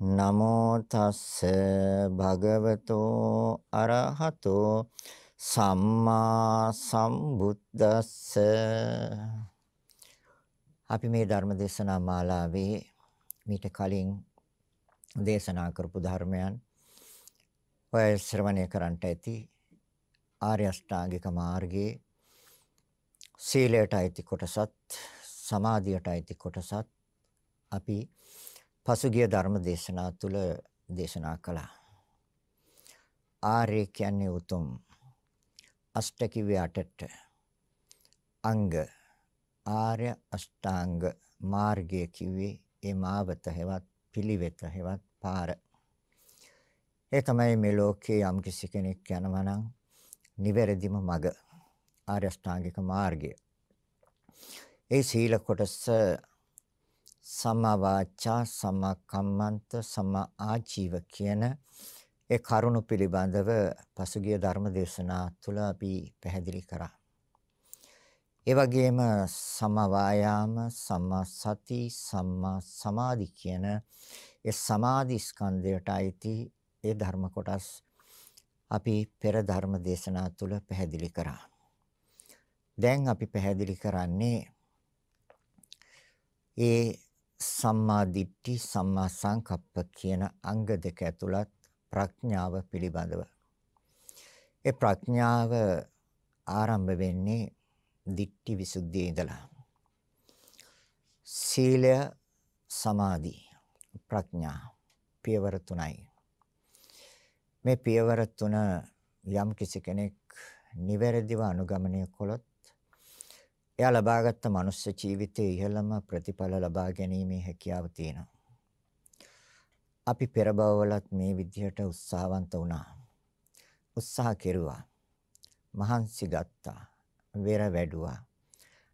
නමෝ තස්ස භගවතෝ අරහතෝ සම්මා සම්බුද්දස්ස. අපි මේ ධර්ම දේශනා මාලාවේ මීට කලින් දේශනා කරපු ධර්මයන් ඔය ශ්‍රවණය කරන්නට ඇති ආර්ය අෂ්ටාංගික මාර්ගයේ සීලයට අයිති කොටසත් සමාධියට අයිති කොටසත් අපි පසුගිය ධර්ම දේශනා තුල දේශනා කළා. ආර්ය කියන්නේ උතුම් අෂ්ටකිව්‍ය අටට අංග ආර්ය අෂ්ටාංග මාර්ගය කිව්වේ ඒ මාවත හැවත් පිළිවෙත හැවත් පාර. ඒ තමයි මේ ලෝකේ යම් කිසි කෙනෙක් යනවා නම් නිවැරදිම මඟ ආර්ය අෂ්ටාංගික මාර්ගය. ඒ සීල කොටස සම්මා වාචා සම්මා කම්මන්ත සම්මා ආජීව කියන ඒ කරුණු පිළිබඳව පසුගිය ධර්ම දේශනා තුළ අපි පැහැදිලි කරා. ඒ වගේම සම්මා වායාම සම්මා සති සම්මා සමාධි කියන ඒ සමාධි ස්කන්ධයට අයිති ඒ ධර්ම කොටස් අපි පෙර ධර්ම දේශනා තුළ පැහැදිලි කරා. දැන් අපි පැහැදිලි කරන්නේ ඒ සම්මා දිට්ඨි සම්මා සංකප්ප කියන අංග දෙක ඇතුළත් ප්‍රඥාව පිළිබඳව. ඒ ප්‍රඥාව ආරම්භ වෙන්නේ දිට්ඨි විසුද්ධියේ ඉඳලා. සීලය සමාධි ප්‍රඥා පියවර තුනයි. මේ පියවර තුන යම් කිසි කෙනෙක් නිවැරදිව අනුගමනය කළොත් එයා ලබාගත් මනුස්ස ජීවිතයේ ඉහළම ප්‍රතිඵල ලබා ගැනීමේ හැකියාව තියෙනවා. අපි පෙර භවවලත් මේ විදිහට උත්සාහවන්ත වුණා. උත්සාහ කෙරුවා. මහන්සි ගත්තා. වෙර වැඩුවා.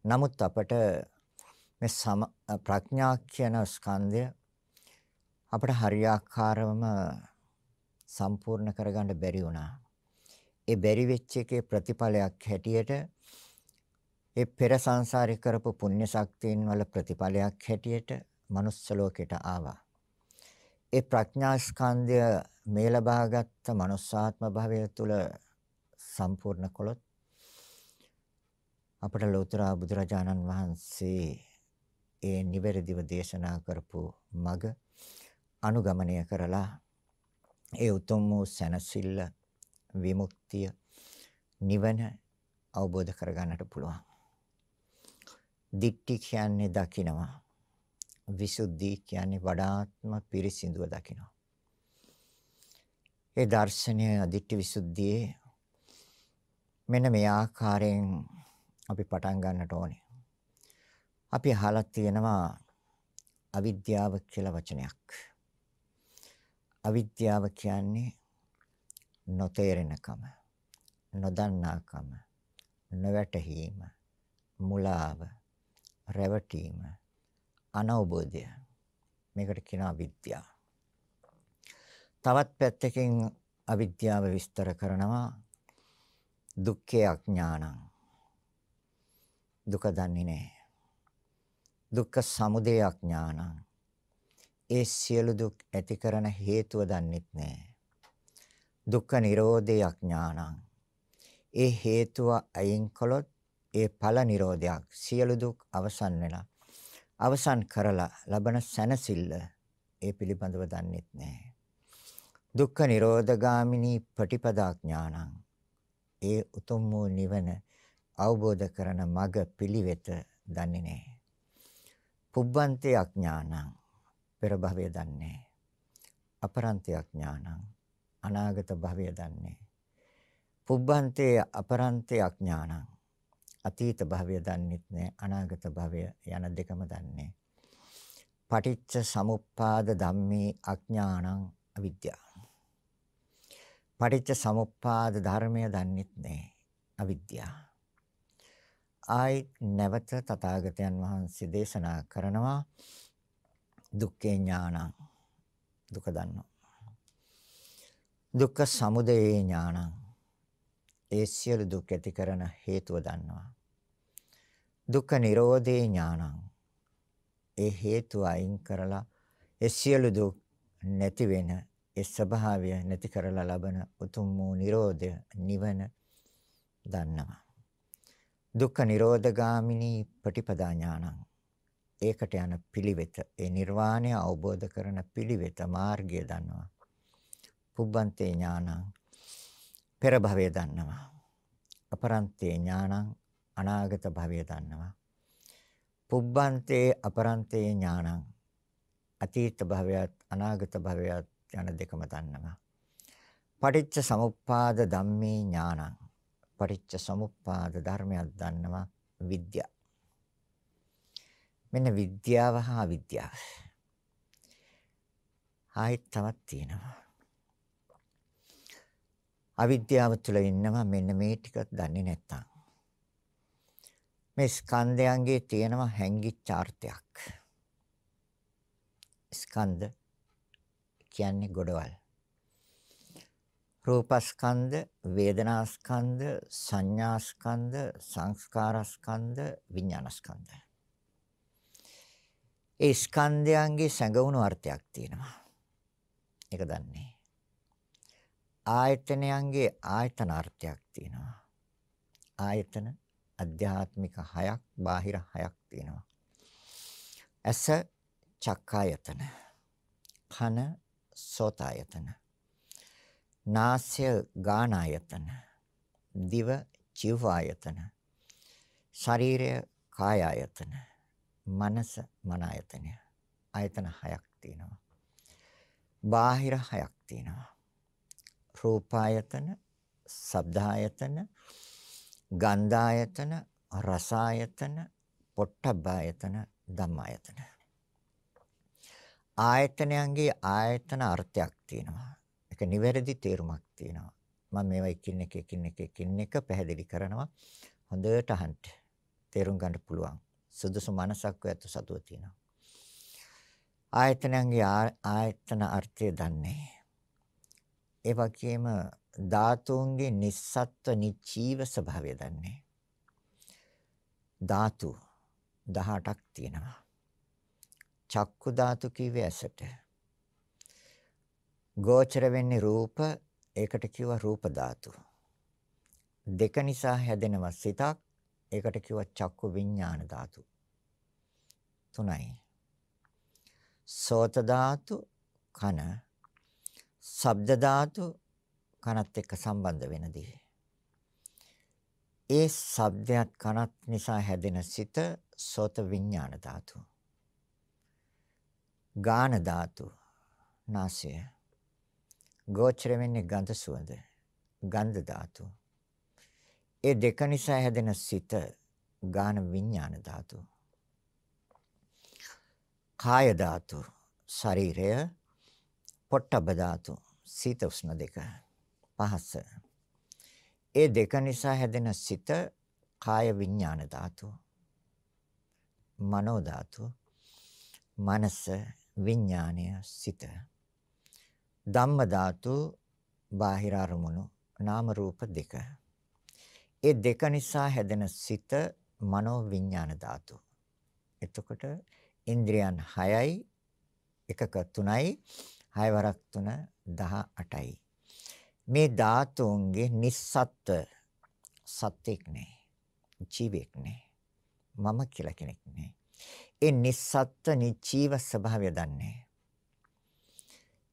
නමුත් අපට මේ ප්‍රඥා කියන ස්කන්ධය අපට හරියාකාරවම සම්පූර්ණ කරගන්න බැරි වුණා. ඒ බැරි වෙච්ච එකේ ප්‍රතිඵලයක් හැටියට ඒ පෙර සංසාරේ කරපු පුණ්‍ය ශක්තියින් වල ප්‍රතිඵලයක් හැටියට manuss ලෝකෙට ආවා. ඒ ප්‍රඥා ස්කන්ධය මේ ලබාගත් manussාත්ම භාවය තුළ සම්පූර්ණ කළොත් අපට ලෝතර බුදුරජාණන් වහන්සේ ඒ නිවැරදිව දේශනා කරපු මග අනුගමනය කරලා ඒ උතුම් වූ සැනසෙල්ල විමුක්තිය නිවන අවබෝධ කරගන්නට පුළුවන්. දික්ටි කියන්නේ දකිනවා. විසුද්ධි කියන්නේ වඩාත්ම පිරිසිදුව දකිනවා. ඒ දර්ශනය දිට්ඨි විසුද්ධියේ මෙන්න මේ ආකාරයෙන් අපි පටන් ගන්නට ඕනේ. අපි අහලා තියෙනවා අවිද්‍යාව කියලා වචනයක්. අවිද්‍යාව කියන්නේ නොතේරෙනකම, නොදන්නාකම, නොවැටහීම, මුලාව, රැවටීම අනවබෝධය මේකට කියනවා විද්‍යාව. තවත් පැත්තකින් අවිද්‍යාව විස්තර කරනවා දුක්ඛේ අඥානං. දුක දන්නේ නැහැ. දුක්ඛ සමුදය අඥානං. ඒ සියලු දුක් ඇති කරන හේතුව දන්නෙත් නැහැ. දුක්ඛ නිරෝධේ අඥානං. ඒ හේතුව අයින් කළොත් ඒ ඵල නිරෝධයක් සියලු දුක් අවසන් වෙලා අවසන් කරලා ලබන සැනසෙල්ල ඒ පිළිබඳව දන්නෙත් නැහැ. දුක්ඛ නිරෝධගාමිනී පටිපදා ඥානං ඒ උතුම් වූ නිවන අවබෝධ කරන මඟ පිළිවෙත දන්නේ නැහැ. පුබ්බන්තේ අඥානං පෙර භවය දන්නේ. අපරන්තේ අඥානං අනාගත භවය දන්නේ. පුබ්බන්තේ අපරන්තේ අඥානං අතීත භවය දන්නෙත් නැහැ අනාගත භවය යන දෙකම දන්නේ. පටිච්ච සමුප්පාද ධම්මේ අඥානං අවිද්‍යාව. පටිච්ච සමුප්පාද ධර්මය දන්නෙත් නැහැ අවිද්‍යාව. ආයි නැවත තථාගතයන් වහන්සේ දේශනා කරනවා දුක්ඛේ ඥානං දුක දන්නවා. දුක්ඛ සමුදය ඥානං ඒ සියලු දුක් ඇති කරන හේතුව දන්නවා. දුක්ඛ නිරෝධේ ඥානං ඒ හේතුව අයින් කරලා ඒ සියලු දුක් නැති වෙන ඒ ස්වභාවය නැති කරලා ලබන උතුම් වූ Nirodha නිවන දන්නවා. දුක්ඛ නිරෝධගාමිනී පටිපදා ඥානං ඒකට යන පිළිවෙත ඒ නිර්වාණය අවබෝධ කරන පිළිවෙත මාර්ගය දන්නවා. පුබ්බන්තේ ඥානං පෙර භවය දන්නවා. අපරන්තේ ඥානං අනාගත භවය දන්නවා. පුබ්බන්තේ අපරන්තේ ඥානං අතීත භවයත් අනාගත භවයත් යන දෙකම දන්නවා. පටිච්ච සමුප්පාද ධම්මේ ඥානං පටිච්ච සමුප්පාද ධර්මයක් දන්නවා විද්‍යාව. මෙන්න විද්‍යාව හා විද්‍යාව. ආයෙත් තවත් තියෙනවා. අවිද්‍යාව තුළ ඉන්නවා මෙන්න මේ ටික දන්නේ නැත්තම්. මේ ස්කන්ධයන්ගේ තියෙනවා හැංගිච්ච අර්ථයක්. ස්කන්ධ කියන්නේ ගොඩවල්. රූපස්කන්ධ, වේදනාස්කන්ධ, සංඥාස්කන්ධ, සංස්කාරස්කන්ධ, විඥානස්කන්ධ. ඒ ස්කන්ධයන්ගේ සැඟවුණු අර්ථයක් තියෙනවා. ඒක දන්නේ. ආයතනයන්ගේ ආයතන අර්ථයක් තියෙනවා. ආයතන අධ්‍යාත්මික හයක්, බාහිර හයක් තියෙනවා. ඇස චක්කායතන. කන සෝතායතන. නාසය ගානායතන. දිව චිවායතන. ශරීරය කායායතන. මනස මනායතනය. ආයතන හයක් තියෙනවා. බාහිර හයක් තියෙනවා. රූපායතන, ශබ්දායතන, ගන්ධායතන, රසායතන, පොට්ටබ්බායතන, ධම්මායතන. ආයතනයන්ගේ ආයතන අර්ථයක් තියෙනවා. ඒක නිවැරදි තේරුමක් තියෙනවා. මම මේවා එකින් එක එකින් එක එකින් එක පැහැදිලි කරනවා. හොඳට අහන්න. තේරුම් ගන්න පුළුවන්. සුදුසු මනසක් ඔයත් සතුව තියෙනවා. ආයතනයන්ගේ ආයතන අර්ථය දන්නේ. ඒ වගේම ධාතුන්ගේ නිස්සත්ව නිචීව ස්වභාවය දන්නේ. ධාතු 18ක් තියෙනවා. චක්කු ධාතු කිව්වේ ඇසට. ගෝචර වෙන්නේ රූප ඒකට කිව්වා රූප ධාතු. දෙක නිසා හැදෙනවා සිතක් ඒකට කිව්වා චක්කු විඥාන ධාතු. තුනයි. සෝත ධාතු කන ශබ්ද ධාතු කනත් එක්ක සම්බන්ධ වෙන දේ. ඒ ශබ්දයක් කනත් නිසා හැදෙන සිත සෝත විඥාන ධාතු. ගාන ධාතු නාසය. ගෝචර වෙන්නේ ගන්ධ සුවඳ. ගන්ධ ධාතු. ඒ දෙක නිසා හැදෙන සිත ගාන විඥාන ධාතු. කාය ධාතු ශරීරය පොට්ටබ ධාතු සීත උෂ්ණ දෙක පහස. ඒ දෙක නිසා හැදෙන සිත කාය විඥාන ධාතු මනෝ ධාතු මනස විඥානය සිත. ධම්ම ධාතු බාහිර අරමුණු නාම රූප දෙක. ඒ දෙක නිසා හැදෙන සිත මනෝ විඥාන ධාතු එතකොට ඉන්ද්‍රියන් 6යි එකක 3යි 6 වරක් 3 18යි. මේ ධාතුන්ගේ නිස්සත්ත්ව සත්‍යක් නෑ. ජීවෙක් නෑ. මම කියලා කෙනෙක් නෑ. ඒ නිස්සත්ත්ව නිචීව ස්වභාවය දන්නේ.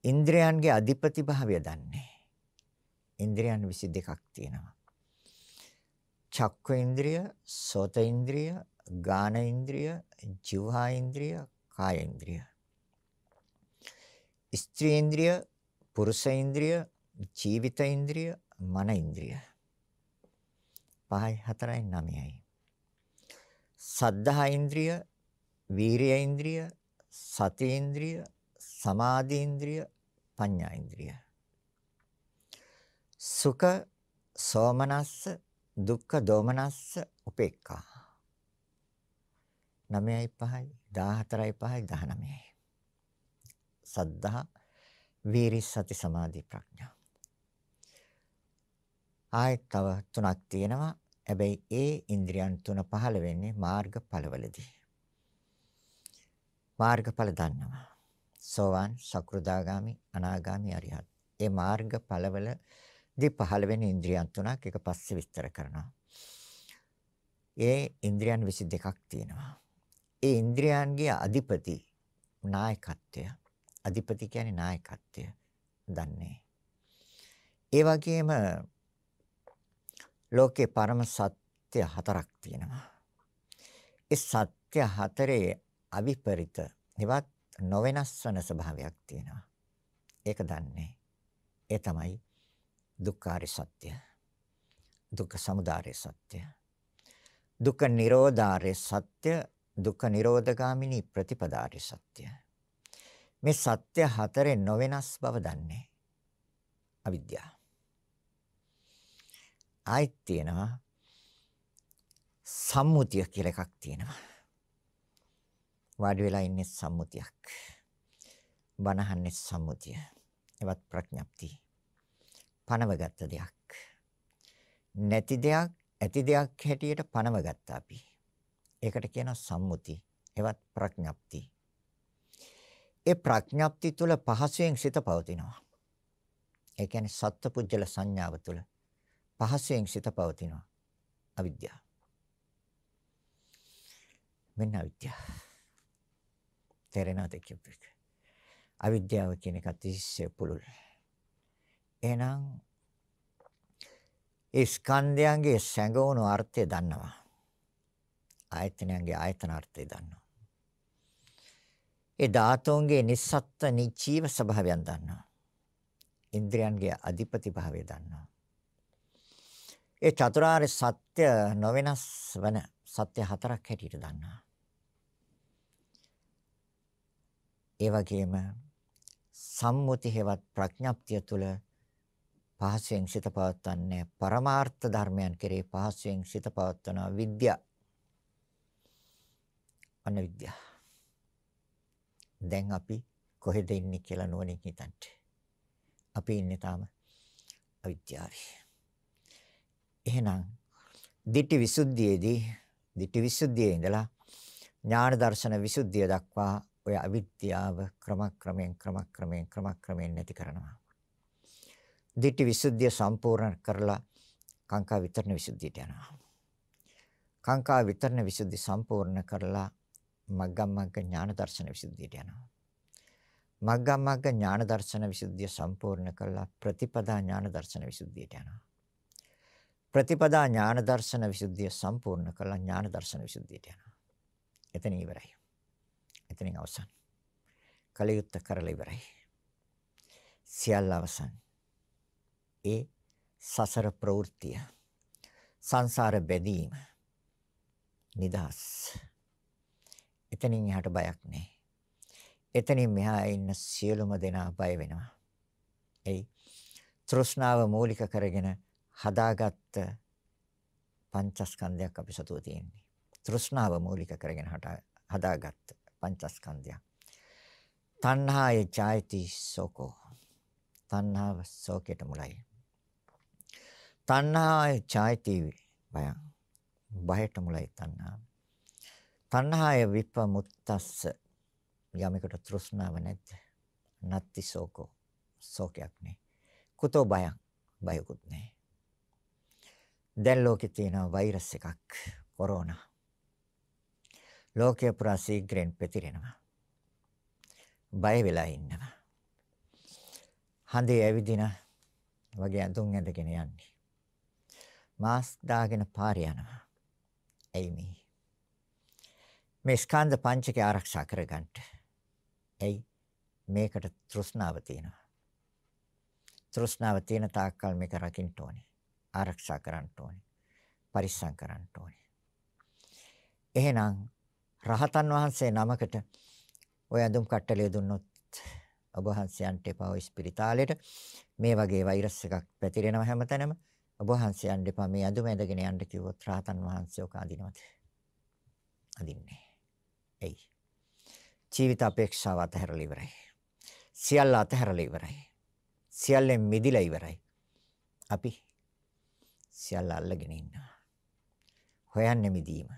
ඉන්ද්‍රයන්ගේ අධිපති භාවය දන්නේ. ඉන්ද්‍රයන් 22ක් තියෙනවා. චක්ක ඉන්ද්‍රිය, සෝත ඉන්ද්‍රිය, ගාන ඉන්ද්‍රිය, જીවහා ඉන්ද්‍රිය, කාය ඉන්ද්‍රිය. ස්ත්‍රී ඉන්ද්‍රිය, පුරුෂ ඉන්ද්‍රිය, ජීවිත ඉන්ද්‍රිය, මන ඉන්ද්‍රිය. පහයි හතරයි නවයයි. සද්ධා ඉන්ද්‍රිය, වීරිය ඉන්ද්‍රිය, සති ඉන්ද්‍රිය, සමාධි ඉන්ද්‍රිය, පඤ්ඤා ඉන්ද්‍රිය. සුඛ සෝමනස්ස දුක්ඛ දෝමනස්ස උපේක්ඛා 9යි 5යි 14යි 5යි 19යි සද්ධා වීරි සති සමාධි ප්‍රඥා ආයෙත් තව තුනක් තියෙනවා හැබැයි ඒ ඉන්ද්‍රියන් තුන පහළ වෙන්නේ මාර්ගඵලවලදී මාර්ගඵල දන්නවා සෝවාන් සකෘදාගාමි අනාගාමි අරිහත් ඒ මාර්ගඵලවල දී පහළ වෙන ඉන්ද්‍රියන් තුනක් එක පස්සේ විස්තර කරනවා. ඒ ඉන්ද්‍රියන් 22ක් තියෙනවා. ඒ ඉන්ද්‍රියන්ගේ අධිපති නායකත්වය. අධිපති කියන්නේ නායකත්වය. දන්නේ. ඒ වගේම ලෝකේ පරම සත්‍ය හතරක් තියෙනවා. ඒ සත්‍ය හතරේ අවිපරිත එවත් නොවෙනස් වන ස්වභාවයක් තියෙනවා. ඒක දන්නේ. ඒ තමයි දුක්ඛාරය සත්‍ය. දුක්ඛ සමුදය සත්‍ය. දුක්ඛ නිරෝධාරය සත්‍ය, දුක්ඛ නිරෝධගාමිනී ප්‍රතිපදාරය සත්‍ය. මේ සත්‍ය හතරේ නොවෙනස් බව දන්නේ අවිද්‍යාව. ආයිත් තියෙනවා සම්මුතිය කියලා එකක් තියෙනවා. වාඩි වෙලා ඉන්නේ සම්මුතියක්. බනහන්නේ සම්මුතිය. එවත් ප්‍රඥප්තිය. පනවගත්ත දෙයක්. නැති දෙයක් ඇති දෙයක් හැටියට පනවගත්තා අපි. ඒකට කියනවා සම්මුති. එවත් ප්‍රඥප්ති. ඒ ප්‍රඥප්ති තුල පහසෙන් සිත පවතිනවා. ඒ කියන්නේ සත්පුජ්‍යල සංඥාව තුල පහසෙන් සිත පවතිනවා. අවිද්‍යාව. මෙන්න අවිද්‍යාව. තේරෙනවද කියපේක? අවිද්‍යාව කියන එක අතිශය පුළුල්. එහෙනම් ඒ ස්කන්ධයන්ගේ සැඟවුණු අර්ථය දන්නවා. ආයතනයන්ගේ ආයතන අර්ථය දන්නවා. ඒ ධාතුන්ගේ නිස්සත්ත්ව නිචීව ස්වභාවයන් දන්නවා. ඉන්ද්‍රයන්ගේ අධිපති භාවය දන්නවා. ඒ චතුරාර්ය සත්‍ය නොවෙනස් වන සත්‍ය හතරක් හැටියට දන්නවා. ඒ වගේම සම්මුති හේවත් ප්‍රඥප්තිය තුළ පහසෙන් සිත පවත්වන්නේ පරමාර්ථ ධර්මයන් කෙරේ පහසෙන් සිත පවත්වන විද්‍යා. අන්න විද්‍යාව දැන් අපි කොහෙද ඉන්නේ කියලා නුවණින් හිතන්න. අපි ඉන්නේ තාම අවිද්‍යාවේ. එහෙනම් ditthi visuddhiයේදී ditthi visuddhiයේ ඉඳලා ඥාන දර්ශන විසුද්ධිය දක්වා ඔය අවිද්‍යාව ක්‍රමක්‍රමයෙන් ක්‍රමක්‍රමයෙන් ක්‍රමක්‍රමයෙන් නැති කරනවා දිට්ඨි විසුද්ධිය සම්පූර්ණ කරලා කාංකා විතරණ විසුද්ධියට යනවා. කාංකා විතරණ විසුද්ධි සම්පූර්ණ කරලා මග්ගමග්ග ඥාන දර්ශන විසුද්ධියට යනවා. මග්ගමග්ග ඥාන දර්ශන විසුද්ධිය සම්පූර්ණ කරලා ප්‍රතිපදා ඥාන දර්ශන විසුද්ධියට යනවා. ප්‍රතිපදා ඥාන දර්ශන විසුද්ධිය සම්පූර්ණ කරලා ඥාන දර්ශන විසුද්ධියට යනවා. එතන ඉවරයි. එතනින් අවසන්. කලියුත්ත කරලා ඉවරයි. සියල්ල අවසන්. ඒ සසර ප්‍රවෘත්තිය සංසාර බැඳීම නිදහස් එතනින් එහාට බයක් නැහැ එතනින් මෙහා ඉන්න සියලුම දෙනා බය වෙනවා එයි තෘෂ්ණාව මූලික කරගෙන හදාගත්ත පංචස්කන්ධයක් අපි සතුව තියෙන්නේ තෘෂ්ණාව මූලික කරගෙන හදාගත්ත පංචස්කන්ධයක් තණ්හාය ජායති සෝකෝ තණ්හාව සෝකයට මුලයි තණ්හාය ඡායති බයං බයට මුලයි තණ්හාව. තණ්හාය විපමුත්තස්ස යමෙකුට තෘෂ්ණාව නැද්ද? නත්ති සෝකෝ සෝකයක් නෑ. කුතෝ බයං බයකුත් නෑ. දැන් ලෝකේ තියෙන වෛරස් එකක් කොරෝනා. ලෝකයේ පුරා ශීඝ්‍රයෙන් පැතිරෙනවා. බය වෙලා ඉන්නවා. හඳේ ඇවිදින වගේ අඳුන් ඇඳගෙන යන්නේ. මාස් දාගෙන පාරේ යනවා. එයි මේ. මේ ස්කන්ධ පංචකය ආරක්ෂා කරගන්න. එයි මේකට තෘෂ්ණාව තියෙනවා. තෘෂ්ණාව තියෙන තාක්කල් මේක රකින්න ඕනේ. ආරක්ෂා කරන්න ඕනේ. පරිස්සම් කරන්න ඕනේ. එහෙනම් රහතන් වහන්සේ නමකට ඔය ඇඳුම් කට්ටලිය දුන්නොත් ඔබ වහන්සේන්ට එපා ඔය ස්පිරිතාලෙට මේ වගේ වෛරස් එකක් පැතිරෙනවා හැමතැනම ඔබ වහන්සේන්ට එපා මේ ඇඳුම ඇඳගෙන යන්න කිව්වොත් රහතන් වහන්සේ ඔක අදිනවද? අදින්නේ. එයි. ජීවිත අපේක්ෂාව අතහැරලා ඉවරයි. සියල්ල අතහැරලා ඉවරයි. සියල්ලෙන් මිදිලා ඉවරයි. අපි සියල්ල අල්ලගෙන ඉන්නවා. හොයන්නේ මිදීම.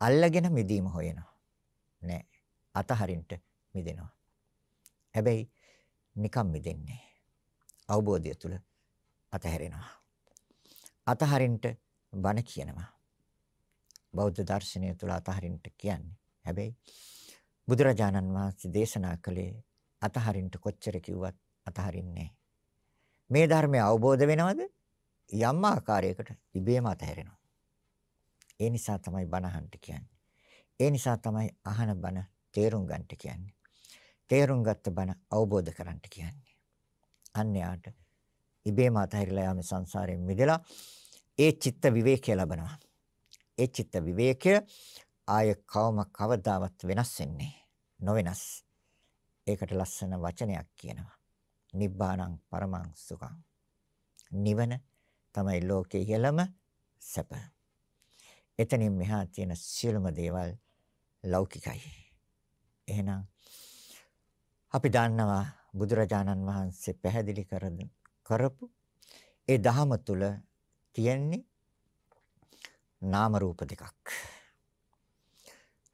අල්ලගෙන මිදීම හොයනවා. නෑ. අතහරින්න මිදෙනවා. හැබැයි නිකම් මිදෙන්නේ. අවබෝධය තුල අතහැරෙනවා. අතහරින්න බණ කියනවා. බෞද්ධ දර්ශනය තුල අතහරින්න කියන්නේ. හැබැයි බුදුරජාණන් වහන්සේ දේශනා කළේ අතහරින්න කොච්චර කිව්වත් අතහරින්නේ මේ ධර්මය අවබෝධ වෙනවද? යම් ආකාරයකට ඉබේම අතහැරෙනවා. ඒ නිසා තමයි බණ අහන්න කියන්නේ. ඒ නිසා තමයි අහන බණ තේරුම් ගන්නට කියන්නේ. තේරුම් ගත්ත බණ අවබෝධ කරගන්න කියන්නේ. අන්‍යයට ඉබේම අතහැරිලා යාම සංසාරයෙන් මිදලා ඒ චිත්ත විවේකය ලබනවා. ඒ චිත්ත විවේකය ආය කවම කවදාවත් වෙනස් වෙන්නේ නොවෙනස්. ඒකට ලස්සන වචනයක් කියනවා. නිබ්බාණං පරමං සුඛං. නිවන තමයි ලෝකේ ඉහළම සැප. එතනින් මෙහා තියෙන සියලුම දේවල් ලෞකිකයි. එහෙනම් අපි දන්නවා බුදුරජාණන් වහන්සේ පැහැදිලි කරපු ඒ දහම තුල තියෙන්නේ නාම රූප දෙකක්.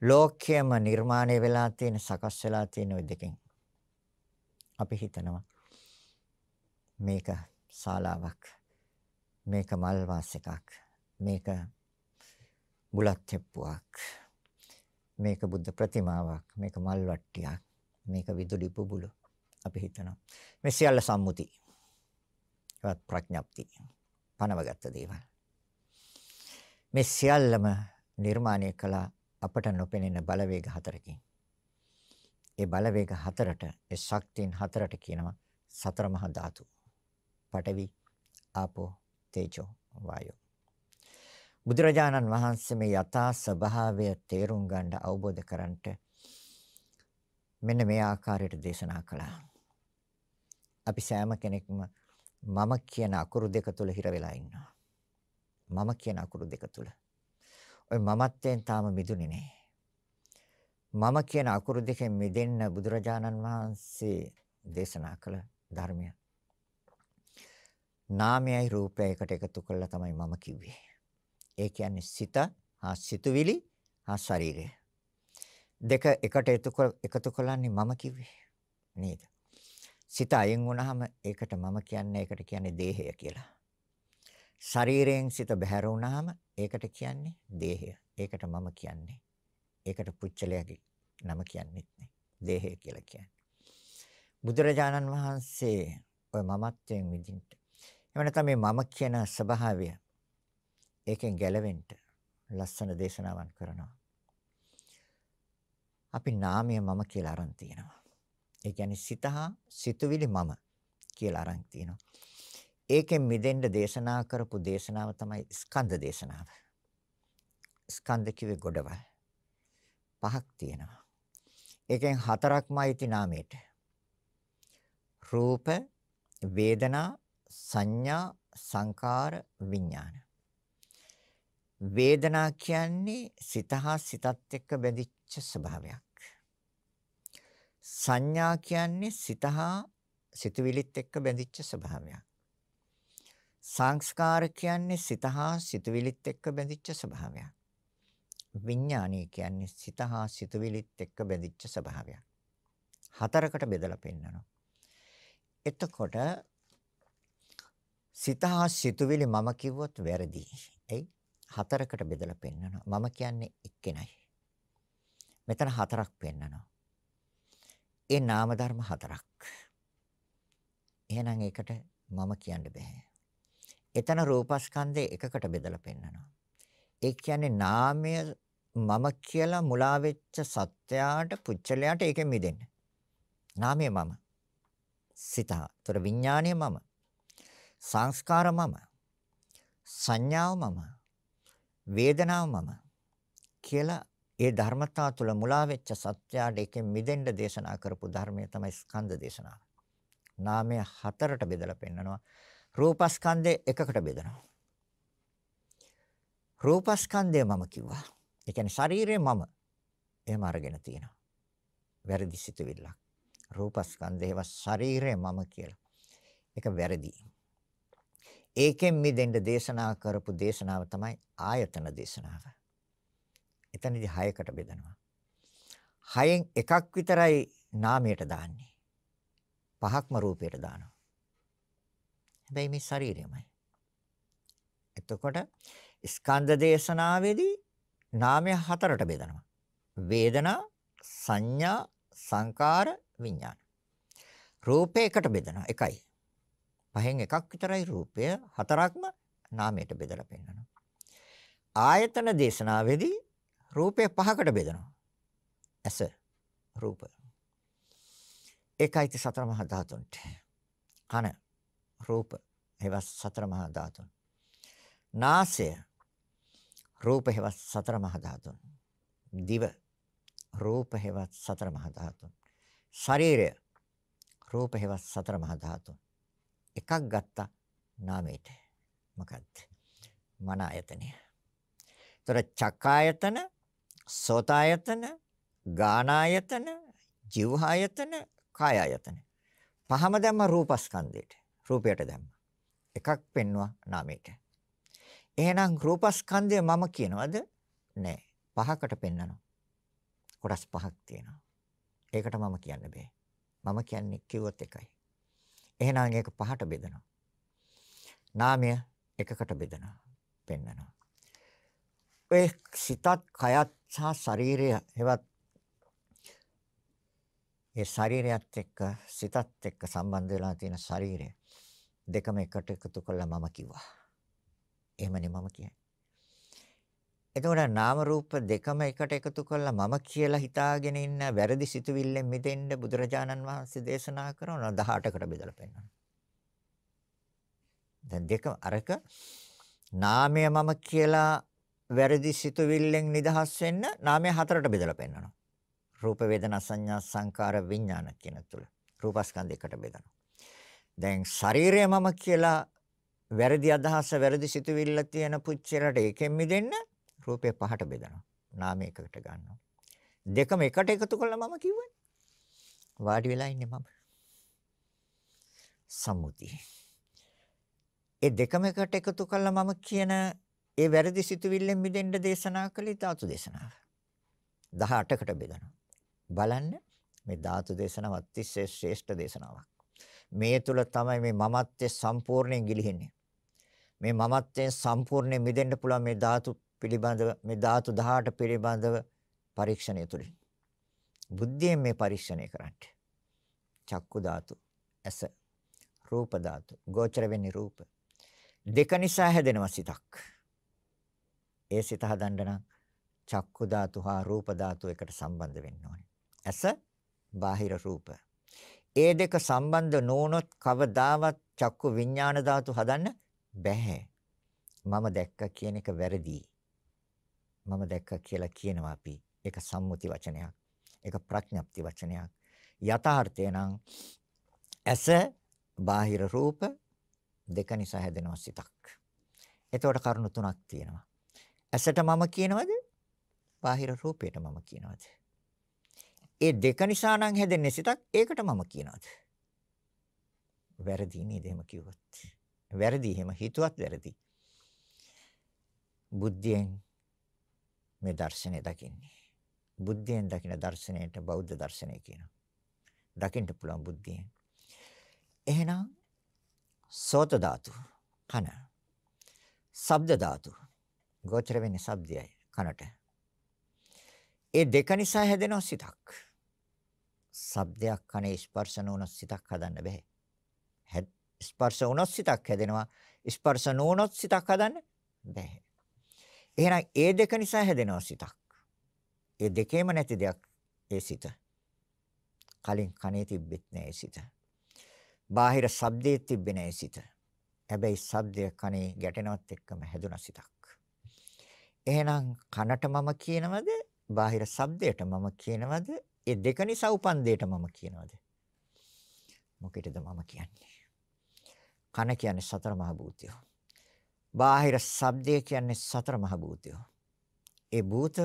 ලෝකයේම නිර්මාණය වෙලා තියෙන සකස් වෙලා තියෙන ওই දෙකෙන් අපි හිතනවා මේක ශාලාවක් මේක මල් වාස් එකක්. මේක බුලත් තෙප්පුවක්. මේක බුද්ධ ප්‍රතිමාවක්. මේක මල් වට්ටියක්. මේක විදුලි පුබුලු. අපි හිතනවා. මේ සියල්ල සම්මුති. ඒවත් ප්‍රඥප්ති. පනවගත්ත දේවල්. මේ සියල්ලම නිර්මාණය කළ අපට නොපෙනෙන බලවේග හතරකින්. ඒ බලවේග හතරට ඒ ශක්තියින් හතරට කියනවා සතර මහා ධාතු. පඨවි, ආපෝ, තේජෝ, වායෝ. බුදුරජාණන් වහන්සේ මේ යථා ස්වභාවය තේරුම් ගන්න අවබෝධ කරන්ට මෙන්න මේ ආකාරයට දේශනා කළා. අපි සෑම කෙනෙක්ම මම කියන අකුරු දෙක තුල හිර වෙලා ඉන්නවා. මම කියන අකුරු දෙක තුල. ඔය මමත්වයෙන් තාම මිදුනේ නෑ. මම කියන අකුරු දෙකෙන් මිදෙන්න බුදුරජාණන් වහන්සේ දේශනා කළ ධර්මය නාමයයි රූපයයි එකට එකතු කළා තමයි මම කිව්වේ. ඒ කියන්නේ සිත හා සිතුවිලි හා ශරීරය. දෙක එකට එකතු කළාන්නේ මම කිව්වේ. නේද? සිත අයින් වුණාම ඒකට මම කියන්නේ ඒකට කියන්නේ දේහය කියලා. ශරීරයෙන් සිත බැහැර වුණාම ඒකට කියන්නේ දේහය. ඒකට මම කියන්නේ. ඒකට පුච්චලයේ නම කියන්නේත් නෑ. දේහය කියලා කියන්නේ. බුදුරජාණන් වහන්සේ ඔය මමත්වයෙන් විදිහට එහෙම නැත්නම් මේ මම කියන ස්වභාවය ඒකෙන් ගැලවෙන්න ලස්සන දේශනාවන් කරනවා. අපි නාමය මම කියලා අරන් තියෙනවා. ඒ කියන්නේ සිතහා සිතුවිලි මම කියලා අරන් තියෙනවා. ඒකෙන් මිදෙන්න දේශනා කරපු දේශනාව තමයි ස්කන්ධ දේශනාව. ස්කන්ධ කිව්වේ ගොඩවල්. පහක් තියෙනවා. ඒකෙන් හතරක්ම අයිති නාමයට. රූප, වේදනා, සංඥා සංකාර විඥාන. වේදනා කියන්නේ සිත හා සිතත් එක්ක බැඳිච්ච ස්වභාවයක්. සංඥා කියන්නේ සිත හා සිතුවිලිත් එක්ක බැඳිච්ච ස්වභාවයක්. සංස්කාර කියන්නේ සිත හා සිතුවිලිත් එක්ක බැඳිච්ච ස්වභාවයක්. විඥානීය කියන්නේ සිත හා සිතුවිලිත් එක්ක බැඳිච්ච ස්වභාවයක්. හතරකට බෙදලා පෙන්නනවා. එතකොට සිත හා සිතුවිලි මම කිව්වොත් වැරදි. එයි හතරකට බෙදලා පෙන්නනවා. මම කියන්නේ එක්කෙනයි. මෙතන හතරක් පෙන්නනවා. ඒ නාම ධර්ම හතරක්. එහෙනම් ඒකට මම කියන්න බෑ. එතන රූපස්කන්ධය එකකට බෙදලා පෙන්නනවා. ඒ කියන්නේ නාමය මම කියලා මුලා වෙච්ච සත්‍යයට පුච්චලයට ඒකෙන් මිදෙන්න. නාමය මම. සිත. ତොර විඥානය මම. සංස්කාර මම. සංඥාව මම. වේදනාව මම. කියලා ඒ ධර්මතා තුල මුලා වෙච්ච සත්‍යයට එකෙන් මිදෙන්න දේශනා කරපු ධර්මය තමයි ස්කන්ධ දේශනාව. නාමය හතරට බෙදලා පෙන්නනවා. රූපස්කන්ධය එකකට බෙදනවා. රූපස්කන්ධය මම කිව්වා. ඒ කියන්නේ ශරීරය මම. එහෙම අරගෙන තියෙනවා. වැරදි සිතුවිල්ලක්. රූපස්කන්ධේව ශරීරය මම කියලා. ඒක වැරදි. ඒකෙන් මිදෙන්න දේශනා කරපු දේශනාව තමයි ආයතන දේශනාව. එතනදී හයකට බෙදනවා. හයෙන් එකක් විතරයි නාමයට දාන්නේ. පහක්ම රූපයට දානවා. හැබැයි මේ ශරීරයමයි. එතකොට ස්කන්ධ දේශනාවේදී නාමය හතරට බෙදනවා. වේදනා, සංඥා, සංකාර, විඥාන. රූපේ එකට බෙදනවා. එකයි. පහෙන් එකක් විතරයි රූපය. හතරක්ම නාමයට බෙදලා පෙන්නනවා. ආයතන දේශනාවේදී රූපය පහකට බෙදනවා. ඇස, රූප. ඒකයි සතර මහා ධාතුන්ට. කන, රූප, ඒවා සතර මහා ධාතුන්. නාසය රූප හේවත් සතර මහා ධාතුන්. දිව රූප හේවත් සතර මහා ධාතුන්. ශරීරය රූප හේවත් සතර මහා ධාතුන්. එකක් ගත්තා නාමයට. මොකද්ද? මන ආයතනය. ତොර චක්කායතන, සෝතායතන, ගානායතන, ජීවහායතන, කායායතන. පහම දැම්ම රූපස්කන්ධයට. රූපයට දැම්ම. එකක් පෙන්වුවා නාමයට. එහෙනම් රූපස්කන්ධය මම කියනවද? නෑ. පහකට පෙන්නනවා. කොටස් පහක් තියෙනවා. ඒකට මම කියන්න බෑ. මම කියන්නේ කිව්වොත් එකයි. එහෙනම් ඒක පහට බෙදනවා. නාමය එකකට බෙදනවා. පෙන්නනවා. ඔය සිතත් කයත් සහ ශරීරය හෙවත් ඒ ශරීරයත් එක්ක සිතත් එක්ක සම්බන්ධ වෙලා තියෙන ශරීරය දෙකම එකට එකතු කළා මම කිව්වා. එහෙමනේ මම කියන්නේ. එතකොට නාම රූප දෙකම එකට එකතු කරලා මම කියලා හිතාගෙන ඉන්න වැරදි සිතුවිල්ලෙන් මිදෙන්න බුදුරජාණන් වහන්සේ දේශනා කරනවා 18කට බෙදලා පෙන්නනවා. දැන් දෙක අරක නාමය මම කියලා වැරදි සිතුවිල්ලෙන් නිදහස් වෙන්න නාමය හතරට බෙදලා පෙන්නනවා. රූප වේදනා සංඥා සංකාර විඥාන කියන තුල රූපස්කන්ධයකට බෙදනවා. දැන් ශරීරය මම කියලා වැරදි අදහස වැරදි සිතුවිල්ල තියෙන පුච්චරට ඒකෙන් මිදෙන්න රූපය පහට බෙදනවා. නාමය එකකට ගන්නවා. දෙකම එකට එකතු කළා මම කිව්වනේ. වාඩි වෙලා ඉන්නේ මම. සම්මුති. ඒ දෙකම එකට එකතු කළා මම කියන ඒ වැරදි සිතුවිල්ලෙන් මිදෙන්න දේශනා කළේ ධාතු දේශනාව. 18කට බෙදනවා. බලන්න මේ ධාතු දේශනාව අතිශය ශ්‍රේෂ්ඨ දේශනාවක්. මේ තුල තමයි මේ මමත්වයේ සම්පූර්ණයෙන් ගිලිහෙන්නේ. මේ මමත්වයෙන් සම්පූර්ණයෙන් මිදෙන්න පුළුවන් මේ ධාතු පිළිබඳව මේ ධාතු 18 පිළිබඳව පරීක්ෂණය තුලින් බුද්ධියෙන් මේ පරීක්ෂණය කරන්න. චක්කු ධාතු, ඇස, රූප ධාතු, ගෝචර වෙන්නේ රූප. දෙක නිසා හැදෙනවා සිතක්. ඒ සිත හදන්න නම් චක්කු ධාතු හා රූප ධාතු එකට සම්බන්ධ වෙන්න ඕනේ. ඇස, බාහිර රූප. ඒ දෙක සම්බන්ධ නොවුනොත් කවදාවත් චක්කු විඥාන ධාතු හදන්න බැහැ. මම දැක්ක කියන එක වැරදි. මම දැක්ක කියලා කියනවා අපි. ඒක සම්මුති වචනයක්. ඒක ප්‍රඥප්ති වචනයක්. යථාර්ථය නම් ඇස බාහිර රූප දෙක නිසා හැදෙනවා සිතක්. එතකොට කරුණු තුනක් තියෙනවා. ඇසට මම කියනවද? බාහිර රූපයට මම කියනවද? ඒ දෙක නිසා නම් හැදෙන්නේ සිතක්. ඒකට මම කියනවද? වැරදි නේද එහෙම කිව්වොත්. වැරදි එහෙම හිතුවත් වැරදි. බුද්ධියෙන් මේ දර්ශනය දකින්නේ. බුද්ධියෙන් දකින දර්ශනයට බෞද්ධ දර්ශනය කියනවා. දකින්න පුළුවන් බුද්ධියෙන්. එහෙනම් සෝත ධාතු කන. ශබ්ද ධාතු ගෝචර වෙන්නේ ශබ්දයයි කනට. ඒ දෙක නිසා හැදෙන සිතක්. ශබ්දයක් කනේ ස්පර්ශ නොවන සිතක් හදන්න බෑ. ස්පර්ශ වුණොත් සිතක් හැදෙනවා. ස්පර්ශ නොවුනොත් සිතක් හදන්න බැහැ. එහෙනම් ඒ දෙක නිසා හැදෙනවා සිතක්. ඒ දෙකේම නැති දෙයක් ඒ සිත. කලින් කනේ තිබෙත් නෑ ඒ සිත. බාහිර ශබ්දයේ තිබෙන්නේ නෑ සිත. හැබැයි ශබ්දය කනේ ගැටෙනවත් එක්කම හැදුන සිතක්. එහෙනම් කනට මම කියනවද? බාහිර ශබ්දයට මම කියනවද? ඒ දෙක නිසා උපන් දෙයට මම කියනවද? මොකටද මම කියන්නේ? කන කියන්නේ සතර මහ භූතයෝ. බාහිර ශබ්දය කියන්නේ සතර මහ භූතයෝ. ඒ භූත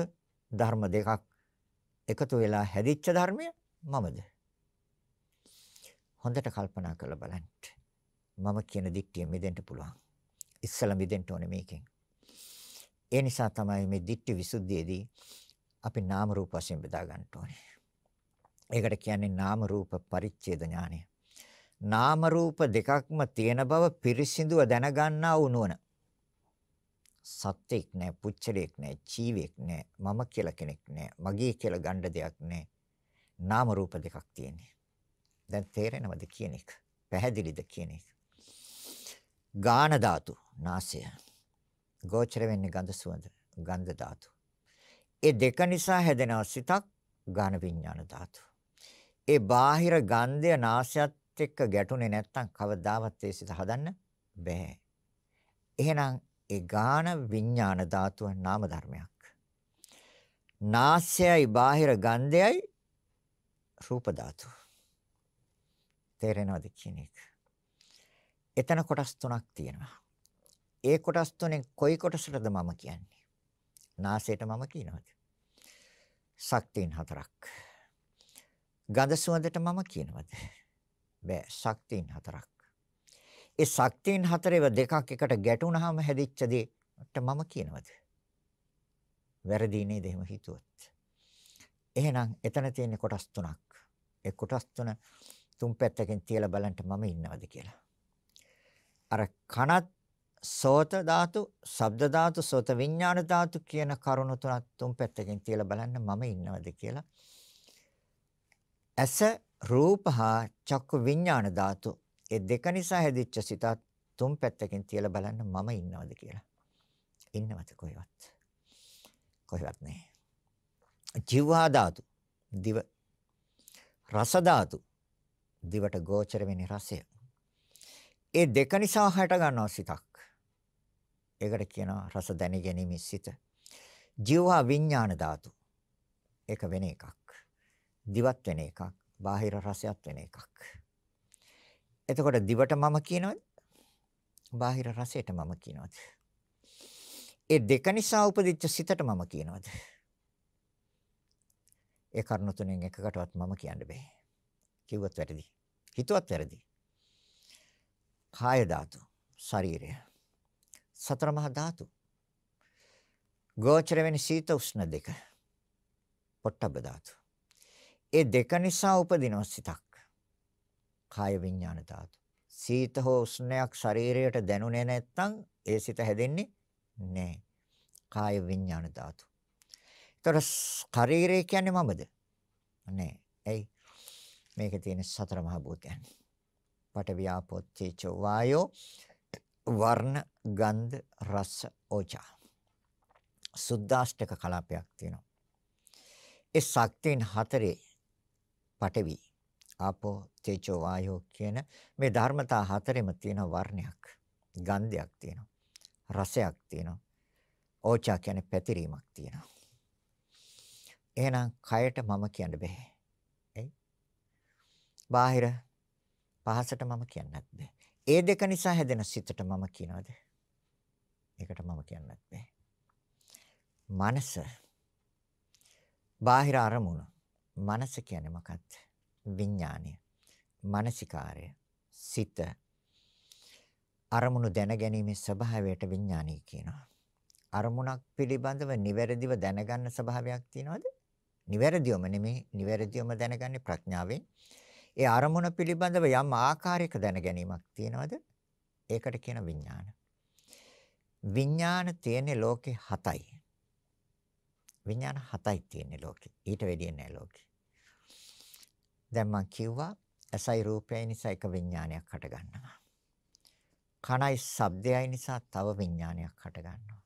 ධර්ම දෙකක් එකතු වෙලා හැදිච්ච ධර්මය මමද? හොඳට කල්පනා කරලා බලන්න. මම කියන දික්තිය මෙදෙන්න පුළුවන්. ඉස්සලා මෙදෙන්න ඕනේ මේකෙන්. ඒ නිසා තමයි මේ දික්ටි විසුද්ධියේදී අපි නාම රූප වශයෙන් බෙදා ගන්න ඕනේ. ඒකට කියන්නේ නාම රූප පරිච්ඡේද ඥානය. නාම රූප දෙකක්ම තියෙන බව පිරිසිදුව දැනගන්නා වූ නුවණ. සත්‍යෙක් නෑ, පුච්චලයක් නෑ, ජීවෙක් නෑ, මම කියලා කෙනෙක් නෑ, මගේ කියලා ගන්න දෙයක් නෑ. නාම රූප දෙකක් තියෙන්නේ. දැන් තේරෙනවද කියන එක? පැහැදිලිද කියන එක? ගාන ධාතු, නාසය. ගෝචර වෙන්නේ ගඳ සුවඳ, ගන්ධ ධාතු. ඒ දෙක නිසා හැදෙන සිතක් ගාන විඥාන ධාතු. ඒ බාහිර ගන්ධය නාසයත් එක්ක ගැටුනේ නැත්තම් කවදාවත් ඒ සිත හදන්න බෑ. එහෙනම් ඒ ගාන විඥාන ධාතුව නාම ධර්මයක්. නාසයයි බාහිර ගන්ධයයි රූප ධාතුව. තේරෙනවද කියන එක? එතන කොටස් තුනක් තියෙනවා. ඒ කොටස් තුනෙන් කොයි කොටසටද මම කියන්නේ? නාසයට මම කියනවාද? ශක්තියින් හතරක්. ගඳ සුවඳට මම කියනවාද? බෑ ශක්තියින් හතරක්. ඒ ශක්තියින් හතරේව දෙකක් එකට ගැටුණාම හැදිච්ච දෙයට මම කියනවද? වැරදි නේද එහෙම හිතුවොත්. එහෙනම් එතන තියෙන කොටස් තුනක්. ඒ කොටස් තුන තුන් පැත්තකින් තියලා බලන්න මම ඉන්නවද කියලා. අර කනත් සෝත ධාතු, ශබ්ද ධාතු, සෝත විඥාන ධාතු කියන කරුණු තුනක් තුන් පැත්තකින් තියලා බලන්න මම ඉන්නවද කියලා. ඇස රූප හා චක්කු විඥාන ධාතු ඒ දෙක නිසා හැදිච්ච සිතත් තුන් පැත්තකින් තියලා බලන්න මම ඉන්නවද කියලා. ඉන්නවද කොහෙවත්? කොහෙවත් නැහැ. ජීවා ධාතු දිව රස ධාතු දිවට ගෝචර වෙන රසය. ඒ දෙක නිසා හට ගන්නවා සිතක්. ඒකට කියනවා රස දැන ගැනීම සිත. ජීවා විඥාන ධාතු. ඒක වෙන එකක්. දිවත් වෙන එකක්. බාහිර රසයක් වෙන එකක්. එතකොට දිවට මම කියනවද? බාහිර රසයට මම කියනවද? ඒ දෙක නිසා උපදිච්ච සිතට මම කියනවද? ඒ කරුණු තුනෙන් එකකටවත් මම කියන්න බෑ. කිව්වත් වැරදි. හිතුවත් වැරදි. කාය ධාතු, ශරීරය. සතර මහා ධාතු. ගෝචර වෙන සීත උෂ්ණ දෙක. පොට්ටබ්බ ධාතු. ඒ දෙක නිසා උපදින සිතක්. කාය විඥාන ධාතු. සීත හෝ උෂ්ණයක් ශරීරයට දැනුනේ නැත්නම් ඒ සිත හැදෙන්නේ නැහැ. කාය විඥාන ධාතු. ඒතර ශරීරය කියන්නේ මමද? නැහැ. ඇයි? මේකේ තියෙන සතර මහා භූතයන්. පඨ ව්‍යාපෝ තේජෝ වායෝ වර්ණ ගන්ධ රස ඕජා. සුද්දාෂ්ටක කලාපයක් තියෙනවා. ඒ ශක්තියන් හතරේ පඨවි ආපෝ තේජෝ වායෝ කියන මේ ධර්මතා හතරෙම තියෙන වර්ණයක් ගන්ධයක් තියෙනවා රසයක් තියෙනවා ඕචා කියන්නේ පැතිරීමක් තියෙනවා. එහෙනම් කයට මම කියන්න බෑ එයි බාහිර පහසට මම කියන්නත් බෑ ඒ දෙක නිසා හැදෙන සිතට මම කියනවාද? ඒකට මම කියන්නත් බෑ මනස බාහිර අරමුණු. මනස කියන්නේ මොකක්ද? විඥානය. මානසිකාරය. සිත. අරමුණු දැනගැනීමේ ස්වභාවයට විඥානය කියනවා. අරමුණක් පිළිබඳව නිවැරදිව දැනගන්න ස්වභාවයක් තියෙනවද? නිවැරදිවම නෙමෙයි නිවැරදිවම දැනගන්නේ ප්‍රඥාවෙන්. ඒ අරමුණ පිළිබඳව යම් ආකාරයක දැනගැනීමක් තියෙනවද? ඒකට කියන විඥාන. විඥාන තියෙන ලෝකේ හතයි. විඥාන හතයි තියෙන ලෝකේ. ඊට වැඩිය නෑ ලෝකේ. දැන් මම කිව්වා ඇසයි රූපයයි නිසා එක විඥානයක් හට ගන්නවා. කනයි ශබ්දයයි නිසා තව විඥානයක් හට ගන්නවා.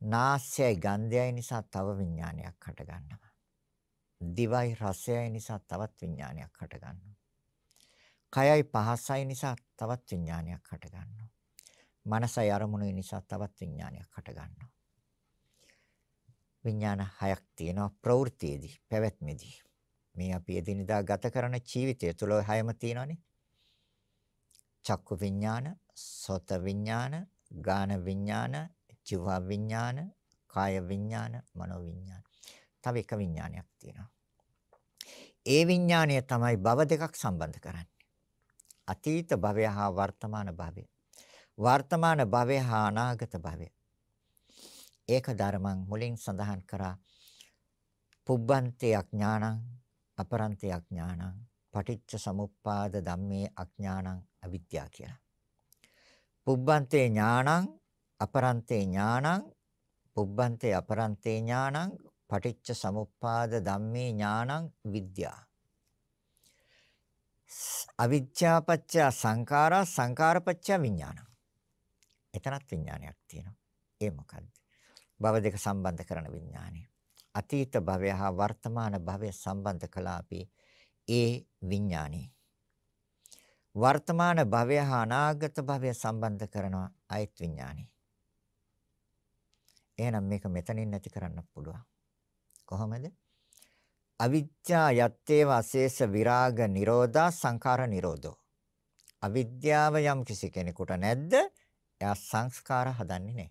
නාසයයි ගන්ධයයි නිසා තව විඥානයක් හට ගන්නවා. දිවයි රසයයි නිසා තවත් විඥානයක් හට ගන්නවා. කයයි පහසයි නිසා තවත් විඥානයක් හට ගන්නවා. මනසයි අරමුණුයි නිසා තවත් විඥානයක් හට ගන්නවා. විඥාන හයක් තියෙනවා ප්‍රවෘත්තියේදී, පැවැත්මේදී. මේ අපි එදිනදා ගත කරන ජීවිතය තුළ ඔය හයම තියෙනවානේ. චක්කු විඥාන, සෝත විඥාන, ගාන විඥාන, ජීව විඥාන, කාය විඥාන, මනෝ විඥාන. තව එක විඥානයක් තියෙනවා. ඒ විඥානය තමයි භව දෙකක් සම්බන්ධ කරන්නේ. අතීත භවය හා වර්තමාන භවය. වර්තමාන භවය හා අනාගත භවය. ඒක ධර්මං මුලින් සඳහන් කරා පුබ්බන්තේ අඥානං අපරන්තේ අඥානං පටිච්ච සමුප්පාද ධම්මේ අඥානං අවිද්‍යාව කියලා. පුබ්බන්තේ ඥානං අපරන්තේ ඥානං පුබ්බන්තේ අපරන්තේ ඥානං පටිච්ච සමුප්පාද ධම්මේ ඥානං විද්‍යා අවිද්‍යාපච්ච සංඛාරා සංඛාරපච්ච විඥාන. එතනත් විඥානයක් තියෙනවා. ඒ මොකද්ද? භව දෙක සම්බන්ධ කරන විඥානය. අතීත භවය හා වර්තමාන භවය සම්බන්ධ කළා අපි ඒ විඥානේ. වර්තමාන භවය හා අනාගත භවය සම්බන්ධ කරනවා අයිත් විඥානේ. එහෙනම් මේක මෙතනින් නැති කරන්න පුළුවන්. කොහොමද? අවිද්‍යා යත්තේව අශේෂ විරාග නිරෝධා සංඛාර නිරෝධෝ. අවිද්‍යාව යම් කිසි කෙනෙකුට නැද්ද? එයා සංස්කාර හදන්නේ නැහැ.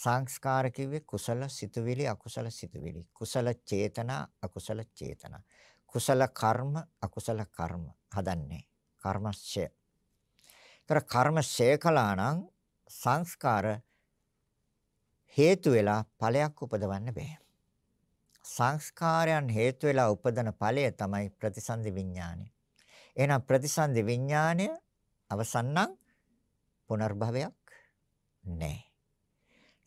සංස්කාර කිව්වේ කුසල සිතුවිලි අකුසල සිතුවිලි. කුසල චේතනා අකුසල චේතනා. කුසල කර්ම අකුසල කර්ම හදන්නේ. කර්මශය. ତර කර්මශය කළා නම් සංස්කාර හේතු වෙලා ඵලයක් උපදවන්න බෑ. සංස්කාරයන් හේතු වෙලා උපදන ඵලය තමයි ප්‍රතිසන්දි විඥානය. එහෙනම් ප්‍රතිසන්දි විඥානය අවසන් නම් පුනර්භවයක් නැහැ.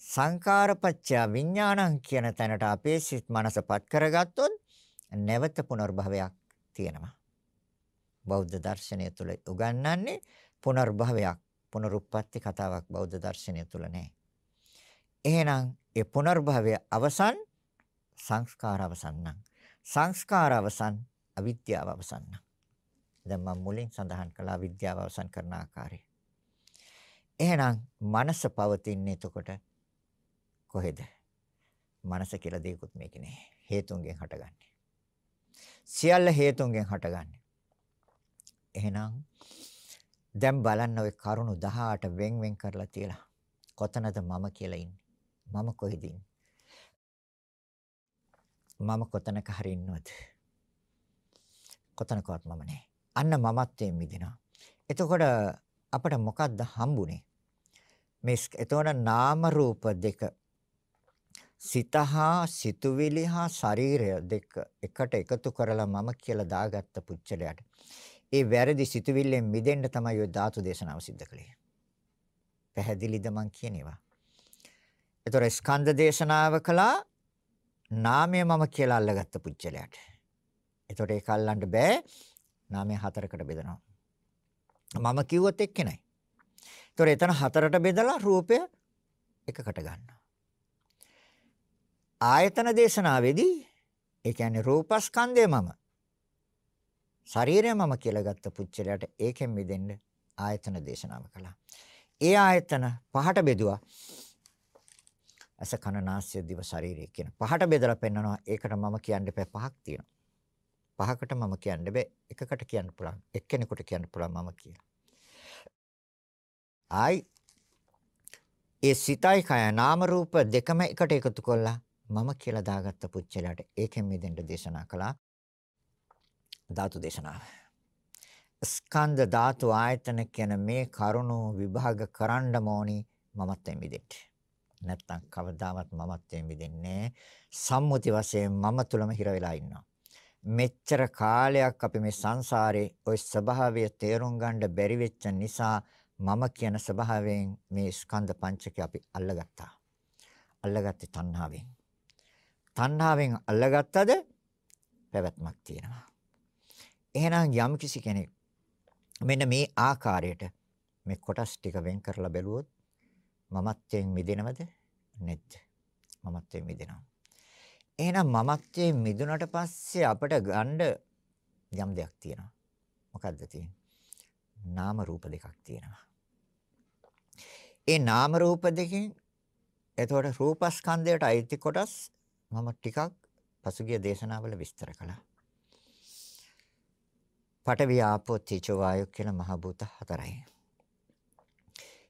සංකාරපච්චය විඥානං කියන තැනට අපේ සිත් මනසපත් කරගත්තොත් නැවත පුනර්භවයක් තියෙනවා. බෞද්ධ දර්ශනය තුළ උගන්වන්නේ පුනර්භවයක් පුනරුත්පත්ති කතාවක් බෞද්ධ දර්ශනය තුළ නැහැ. එහෙනම් ඒ පුනර්භවය අවසන් සංස්කාර අවසන් සංස්කාර අවසන් අවිද්‍යාව අවසන් දැන් මම මුලින් සඳහන් කළා විද්‍යාව අවසන් කරන ආකාරය. එහෙනම් මනස පවතින්නේ එතකොට කොහෙද? මනස කියලා දෙයක්වත් මේක නෑ. හේතුන්ගෙන් හටගන්නේ. සියල්ල හේතුන්ගෙන් හටගන්නේ. එහෙනම් දැන් බලන්න ওই කරුණු 18 වෙන් වෙන් කරලා තියලා කොතනද මම කියලා ඉන්නේ? මම කොහෙද ඉන්නේ? මම කොතනක හරි ඉන්නවද? කොතනකවත් මම නැහැ. අන්න මමත්වයෙන් මිදෙනවා. එතකොට අපිට මොකද්ද හම්බුනේ? මේ එතකොට නාම රූප දෙක සිතහා සිතුවිලි හා ශරීරය දෙක එකට එකතු කරලා මම කියලා දාගත්ත පුච්චලයට ඒ වැරදි සිතුවිල්ලෙන් මිදෙන්න තමයි ඔය ධාතු දේශනාව සිද්ධ කළේ. පැහැදිලිද මං කියනවා. ඒතර ස්කන්ධ දේශනාව කළා නාමය මම කියලා අල්ලගත්ත පුච්චලයට. එතකොට ඒක අල්ලන්න බෑ. නාමය හතරකට බෙදනවා. මම කිව්වොත් එක්කෙනයි. ඒතකොට එතන හතරට බෙදලා රූපය එකකට ගන්නවා. ආයතන දේශනාවේදී ඒ කියන්නේ රූපස්කන්ධය මම ශරීරය මම කියලා ගත්ත පුච්චලයට ඒකෙන් මිදෙන්න ආයතන දේශනාව කළා. ඒ ආයතන පහට බෙදුවා. ඇස කන නාසය දිව ශරීරය කියන පහට බෙදලා පෙන්නනවා. ඒකට මම කියන්න බෑ පහක් තියෙනවා. පහකට මම කියන්න බෑ එකකට කියන්න පුළුවන්. එක්කෙනෙකුට කියන්න පුළුවන් මම කියලා. ආයි ඒ සිතයි කය නාම රූප දෙකම එකට එකතු කළා මම කියලා දාගත්ත පුච්චලයට ඒකෙන් මෙදෙන්න දේශනා කළා ධාතු දේශනාව. ස්කන්ධ ධාතු ආයතන කියන මේ කරුණු විභාග කරන්න ඕනි මමත් එම්බෙදෙට. නැත්තම් කවදාවත් මමත්වයෙන් මිදෙන්නේ සම්මුති වශයෙන් මම තුලම හිර වෙලා ඉන්නවා. මෙච්චර කාලයක් අපි මේ සංසාරේ ওই ස්වභාවය තේරුම් ගන්න බැරි වෙච්ච නිසා මම කියන ස්වභාවයෙන් මේ ස්කන්ධ පංචකය අපි අල්ලගත්තා. අල්ලගත්තේ තණ්හාවෙන්. තණ්හාවෙන් අල්ලගත්තද පැවැත්මක් තියෙනවා. එහෙනම් යම් කිසි කෙනෙක් මෙන්න මේ ආකාරයට මේ කොටස් ටික වෙන් කරලා බැලුවොත් මමත්වයෙන් මිදෙනවද නැද්ද? මමත්වයෙන් මිදෙනවා. එහෙනම් මමත්වයෙන් මිදුණට පස්සේ අපිට ගන්න යම් දෙයක් තියෙනවා. මොකද්ද තියෙන්නේ? නාම රූප දෙකක් තියෙනවා. ඒ නාම රූප දෙකෙන් එතකොට රූපස්කන්ධයට අයිති කොටස් මම ටිකක් පසුගිය දේශනාවල විස්තර කළා. පඨවි ආපෝ තේජෝ වායෝ කියන මහ භූත හතරයි.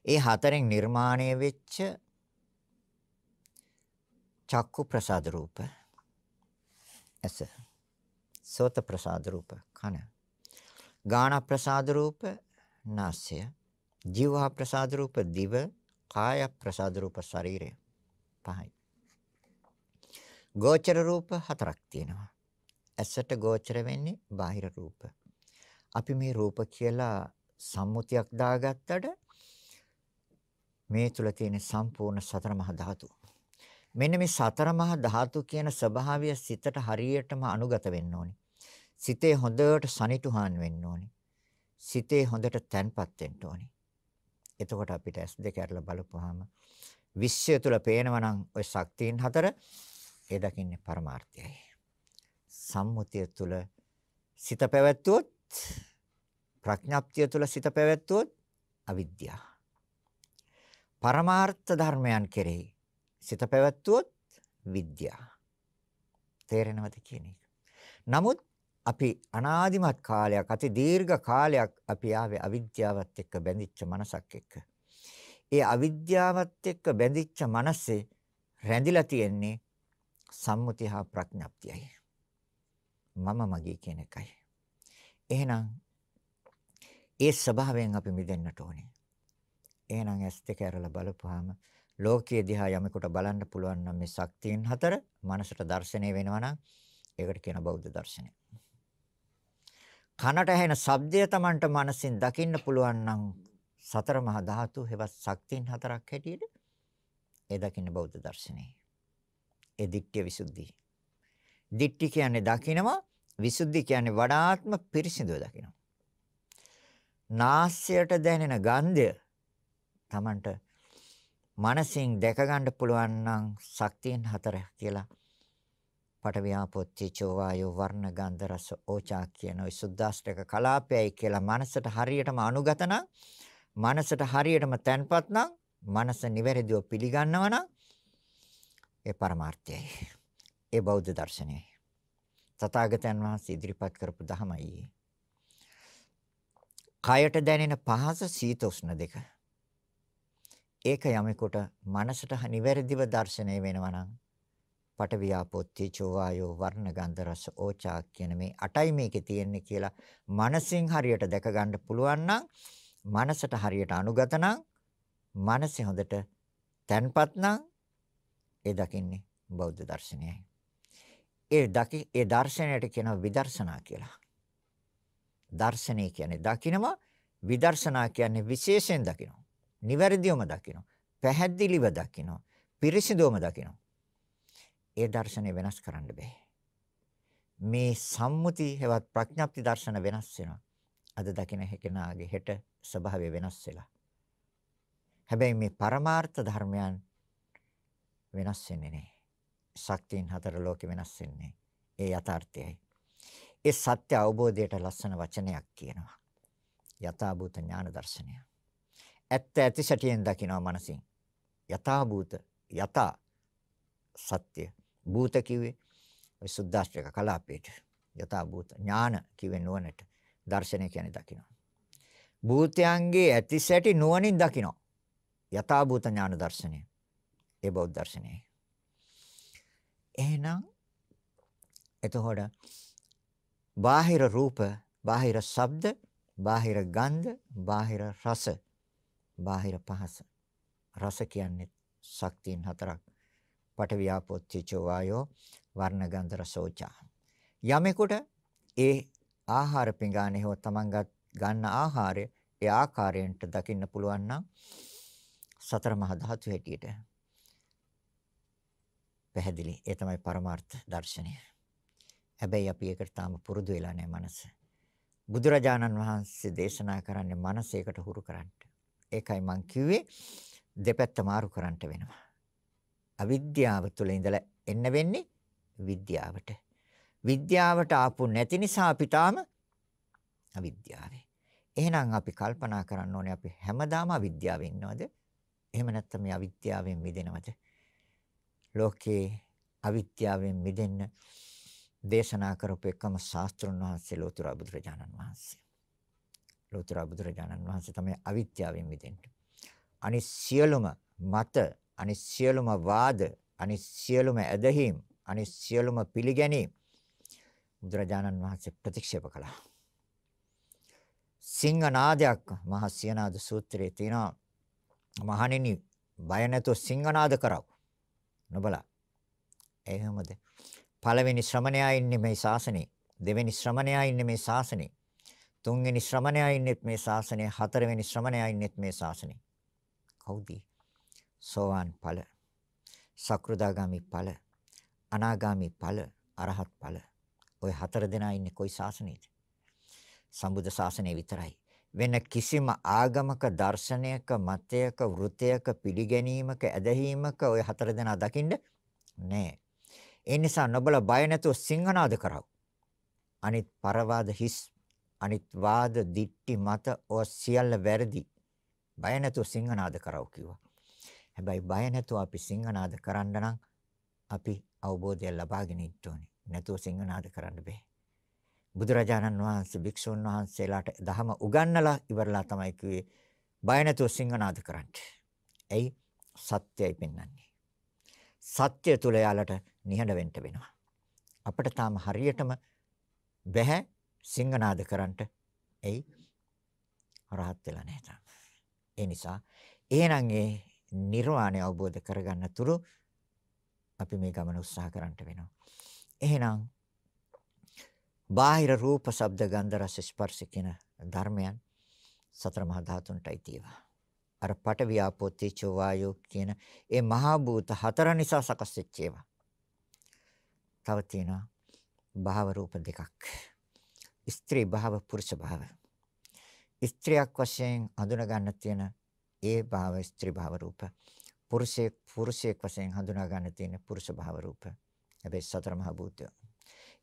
ඒ හතරෙන් නිර්මාණය වෙච්ච චක්කු ප්‍රසාද රූප ඇස සෝත ප්‍රසාද රූප කන ගාන ප්‍රසාද රූප නාසය ජීවහා ප්‍රසාද රූප දිව කාය ප්‍රසාද රූප ශරීරය පහයි ගෝචර රූප හතරක් තියෙනවා ඇසට ගෝචර වෙන්නේ බාහිර රූප අපි මේ රූප කියලා සම්මුතියක් දාගත්තට මේ තුල තියෙන සම්පූර්ණ සතර මහා ධාතු. මෙන්න මේ සතර මහා ධාතු කියන ස්වභාවය සිතට හරියටම අනුගත වෙන්න ඕනි. සිතේ හොඳට සනිටුහන් වෙන්න ඕනි. සිතේ හොඳට තැන්පත් වෙන්න ඕනි. එතකොට අපිට S2 ඇරලා බලපුවාම විශ්වය තුල පේනවා නම් ওই ශක්තියින් හතර ඒ දකින්නේ පරමාර්ථයයි. සම්මුතිය තුල සිත පැවැත්වුවොත් ප්‍රඥාප්තිය තුල සිත පැවැත්වුවොත් අවිද්‍යාව පරමාර්ථ ධර්මයන් කෙරෙහි සිත පැවැත්වුවොත් විද්‍යාව. තේරෙනවද කියන එක. නමුත් අපි අනාදිමත් කාලයක් අති දීර්ඝ කාලයක් අපි ආවේ අවිද්‍යාවත් එක්ක බැඳිච්ච මනසක් එක්ක. ඒ අවිද්‍යාවත් එක්ක බැඳිච්ච මනසේ රැඳිලා තියෙන්නේ සම්මුතිය හා ප්‍රඥප්තියයි. මම මගේ කියන එකයි. එහෙනම් ඒ ස්වභාවයෙන් අපි මිදෙන්නට ඕනේ. එහෙනම් ඇස් දෙක ඇරලා බලපුවාම ලෝකයේ දිහා යමෙකුට බලන්න පුළුවන් නම් මේ ශක්තියන් හතර මනසට දැర్శණය වෙනවා නම් ඒකට කියන බෞද්ධ දර්ශනය. කනට ඇහෙන ශබ්දය Tamanට මනසින් දකින්න පුළුවන් නම් සතර මහා ධාතු හෙවත් ශක්තියන් හතරක් හැටියට ඒ දකින්න බෞද්ධ දර්ශනය. ඒ දික්ඨ්‍ය විසුද්ධි. දික්ඨි කියන්නේ දකිනවා විසුද්ධි කියන්නේ වඩාත්ම පිරිසිදුව දකිනවා. නාස්‍යයට දැනෙන ගන්ධය Tamanට මනසින් දැක ගන්න පුළුවන් නම් ශක්තියන් හතර කියලා පටවියාපොත්ති චෝවායෝ වර්ණ ගන්ධ රස ඕචා කියන ওই සුද්දාෂ්ටක කලාපයයි කියලා මනසට හරියටම අනුගත නම් මනසට හරියටම තැන්පත් නම් මනස නිවැරදිව පිළිගන්නවා නම් ඒ පරමාර්ථයයි. ඒ බෞද්ධ දර්ශනයයි. තථාගතයන් වහන්සේ ඉදිරිපත් කරපු ධමයි කයට දැනෙන පහස සීත උෂ්ණ දෙක. ඒක යමෙකුට මනසට නිවැරදිව දැర్శණය වෙනවා නම් පටවියාපොත්ති චෝවායෝ වර්ණ ගන්ධ රස ඕචා කියන මේ අටයි මේකේ තියෙන්නේ කියලා මනසින් හරියට දැක ගන්න පුළුවන් නම් මනසට හරියට අනුගත නම් මනසේ හොඳට තැන්පත් නම් ඒ දකින්නේ බෞද්ධ දර්ශනයයි. ඒ දකි ඒ දර්ශනයට කියනවා විදර්ශනා කියලා. දර්ශනය කියන්නේ දකිනවා විදර්ශනා කියන්නේ විශේෂයෙන් දකිනවා. නිවැරදිවම දකිනවා. පැහැදිලිව දකිනවා. පිරිසිදුවම දකිනවා. ඒ දර්ශනය වෙනස් කරන්න බෑ. මේ සම්මුති හෙවත් ප්‍රඥප්ති දර්ශන වෙනස් වෙනවා. අද දකින හැකෙනාගේ හෙට ස්වභාවය වෙනස් වෙලා. හැබැයි මේ පරමාර්ථ ධර්මයන් වෙනස් වෙන්නේ නැහැ. ශක්තියින් හතර ලෝකෙ වෙනස් වෙන්නේ. ඒ යථාර්ථයයි. ඒ සත්‍ය අවබෝධයට ලස්සන වචනයක් කියනවා. යථාභූත ඥාන දර්ශනය. ඇත්ත ඇති සැටියෙන් දකිනවා මනසින්. යථා භූත යථා සත්‍ය භූත කිව්වේ ඔය සුද්දාස්ත්‍රක කලාපේට යථා භූත ඥාන කිව්වේ නුවණට දර්ශනය කියන්නේ දකිනවා. භූතයන්ගේ ඇති සැටි නුවණින් දකිනවා. යථා භූත ඥාන දර්ශනය. ඒ බෞද්ධ දර්ශනයයි. එහෙනම් එතකොට බාහිර රූප, බාහිර ශබ්ද, බාහිර ගන්ධ, බාහිර රස බාහිර පහස. රස කියන්නේ ශක්තියන් හතරක්. පඨවි ආපෝ තේජෝ වායෝ වර්ණ ගන්ධ රසෝචා. යමෙකුට ඒ ආහාර පිඟානේ හෝ තමන් ගන්න ආහාරය ඒ ආකාරයෙන්ට දකින්න පුළුවන් නම් සතර මහා ධාතු හැටියට පැහැදිලි. ඒ තමයි පරමාර්ථ දර්ශනය. හැබැයි අපි ඒකට තාම පුරුදු වෙලා නැහැ මනස. බුදුරජාණන් වහන්සේ දේශනා කරන්නේ මනසේකට හුරු කරන්න. ඒකයි මං කිව්වේ දෙපැත්ත මාරු කරන්න වෙනවා. අවිද්‍යාව තුළ ඉඳලා එන්න වෙන්නේ විද්‍යාවට. විද්‍යාවට ආපු නැති නිසා අපි තාම අවිද්‍යාවේ. එහෙනම් අපි කල්පනා කරන්න ඕනේ අපි හැමදාම අවිද්‍යාවේ ඉන්නවද? එහෙම නැත්නම් මේ අවිද්‍යාවෙන් මිදෙනවද? ලෝකේ අවිද්‍යාවෙන් මිදෙන්න දේශනා කරපු එකම ශාස්ත්‍රඥ වහන්සේ ලෝතර බුදුරජාණන් වහන්සේ. ලෝතර බුදුරජාණන් වහන්සේ තමයි අවිද්‍යාවෙන් මිදෙන්නේ. අනිත් සියලුම මත, අනිත් සියලුම වාද, අනිත් සියලුම ඇදහිම්, අනිත් සියලුම පිළිගැනීම් බුදුරජාණන් වහන්සේ ප්‍රතික්ෂේප කළා. සිංහනාදයක් මහා සියනාද සූත්‍රයේ තියෙනවා මහණෙනි බය නැතුව සිංහනාද කරව. නොබලා. එහෙමද? පළවෙනි ශ්‍රමණයා ඉන්නේ මේ ශාසනේ. දෙවෙනි ශ්‍රමණයා ඉන්නේ මේ ශාසනේ. තුන්වෙනි ශ්‍රමණයා ඉන්නේ මේ ශාසනේ. හතරවෙනි ශ්‍රමණයා ඉන්නේ මේ ශාසනේ. කවුද? සෝවාන් ඵල. සක්‍රුදාගාමි ඵල. අනාගාමි ඵල. අරහත් ඵල. ওই හතර දෙනා ඉන්නේ කොයි ශාසනයේද? සම්බුද්ධ ශාසනය විතරයි. වෙන කිසිම ආගමක දර්ශනයක මතයක වෘතයක පිළිගැනීමක ඇදහිීමක ওই හතර දෙනා දකින්න නෑ. ඒ නිසා නොබල බය නැතුව සිංහනාද කරව. අනිත් පරවාද හිස් අනිත් වාද දික්ටි මත ඔය සියල්ල වැරදි. බය නැතුව සිංහනාද කරව කිව්වා. හැබැයි බය නැතුව අපි සිංහනාද කරන්න නම් අපි අවබෝධය ලබාගෙන ඉන්න ඕනේ. නැතුව සිංහනාද කරන්න බෑ. බුදුරජාණන් වහන්සේ භික්ෂුන් වහන්සේලාට දහම උගන්වලා ඉවරලා තමයි කිව්වේ බය නැතුව සිංහනාද කරන්න. ඇයි? සත්‍යයි පෙන්වන්නේ. සත්‍ය තුල යාලට නිහඬ වෙන්න වෙනවා. අපිට තාම හරියටම බැහැ සිංහනාද කරන්නට. එයි රහත් වෙලා නැහැ තාම. ඒ නිසා එහෙනම් ඒ නිර්වාණය අවබෝධ කරගන්න තුරු අපි මේ ගමන උත්සාහ කරන්න වෙනවා. එහෙනම් බාහිර රූප, ශබ්ද, ගන්ධ, රස, ස්පර්ශ කියන ධර්මයන් සතර මහා ධාතුන්ටයි තියෙනවා. අර පට වියාපෝ තේජෝ වායෝ කියන ඒ මහා භූත හතර නිසා සකස් වෙච්ච ඒවා. තව තියෙනවා භාව රූප දෙකක්. ස්ත්‍රී භාව පුරුෂ භාව. ස්ත්‍රියක් වශයෙන් හඳුනා ගන්න තියෙන ඒ භාව ස්ත්‍රී භාව රූප. පුරුෂයෙක් පුරුෂයෙක් වශයෙන් හඳුනා ගන්න තියෙන පුරුෂ භාව රූප. හැබැයි සතර මහා භූතය.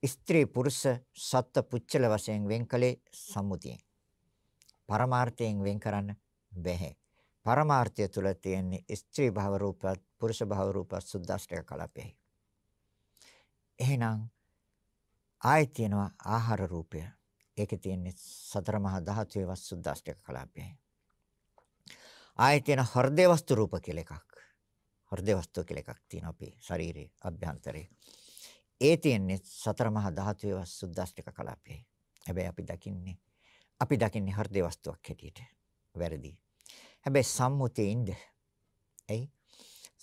ස්ත්‍රී පුරුෂ සත්ත්ව පුච්චල වශයෙන් වෙන්කලේ සම්මුතියෙන්. පරමාර්ථයෙන් වෙන් කරන්න බැහැ. පරමාර්ථය තුල තියෙන්නේ ස්ත්‍රී භව රූපත් පුරුෂ භව රූපත් සුද්දාෂ්ටක කලපෙයි. එහෙනම් ආයි තියෙනවා ආහාර රූපය. ඒකේ තියෙන්නේ සතර මහා ධාතුවේ වස් සුද්දාෂ්ටක කලපෙයි. ආයි තියෙන හෘදේ වස්තු රූප කියලා එකක්. හෘදේ වස්තු කියලා එකක් තියෙනවා අපේ ශරීරයේ අභ්‍යන්තරේ. ඒ තියෙන්නේ සතර මහා ධාතුවේ වස් සුද්දාෂ්ටක කලපෙයි. හැබැයි අපි දකින්නේ අපි දකින්නේ හෘදේ වස්තුවක් හැටියට. වැරදි. හැබැයි සම්මුතියේ ඉන්න. එයි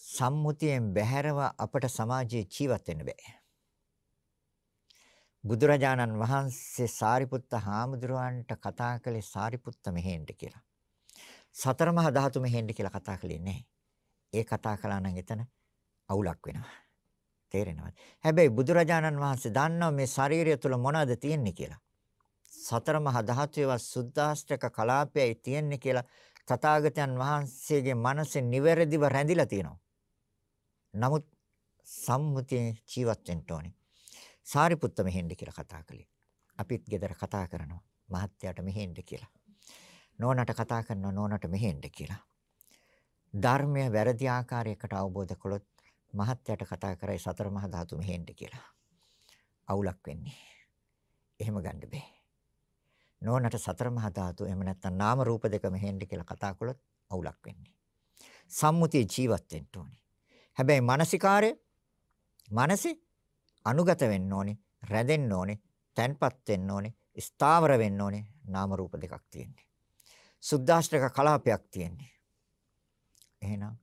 සම්මුතියෙන් බැහැරව අපට සමාජයේ ජීවත් වෙන්න බෑ. බුදුරජාණන් වහන්සේ සාරිපුත්ත හාමුදුරුවන්ට කතා කළේ සාරිපුත්ත මෙහෙන්න කියලා. සතර මහා ධාතු මෙහෙන්න කියලා කතා කළේ නැහැ. ඒ කතා කළා නම් එතන අවුලක් වෙනවා. තේරෙනවද? හැබැයි බුදුරජාණන් වහන්සේ දන්නවා මේ ශරීරය තුල මොනවද තියෙන්නේ කියලා. සතර මහා ධාතුවේ සුද්දාෂ්ටක කලාපයයි තියෙන්නේ කියලා තථාගතයන් වහන්සේගේ මනසේ නිවැරදිව රැඳිලා තියෙනවා. නමුත් සම්මුතියේ ජීවත් වෙන්න ඕනේ. සාරිපුත්ත මෙහෙන්න කියලා කතා කළේ. අපිත් ගෙදර කතා කරනවා. මහත්යට මෙහෙන්න කියලා. නෝනට කතා කරනවා නෝනට මෙහෙන්න කියලා. ධර්මය වැරදි ආකාරයකට අවබෝධ කළොත් මහත්යට කතා කරයි සතර මහා ධාතු මෙහෙන්න කියලා. අවුලක් වෙන්නේ. එහෙම ගන්න බෑ. නෝනට සතර මහා ධාතු එහෙම නැත්නම් නාම රූප දෙක මෙහෙන්න කියලා කතා කළොත් අවුලක් වෙන්නේ. සම්මුතිය ජීවත් වෙන්න ඕනේ. හැබැයි මානසිකාරය මනසේ අනුගත වෙන්න ඕනේ, රැඳෙන්න ඕනේ, තැන්පත් වෙන්න ඕනේ, ස්ථාවර වෙන්න ඕනේ. නාම රූප දෙකක් තියෙන්නේ. සුද්දාෂ්ටක කලාපයක් තියෙන්නේ. එහෙනම්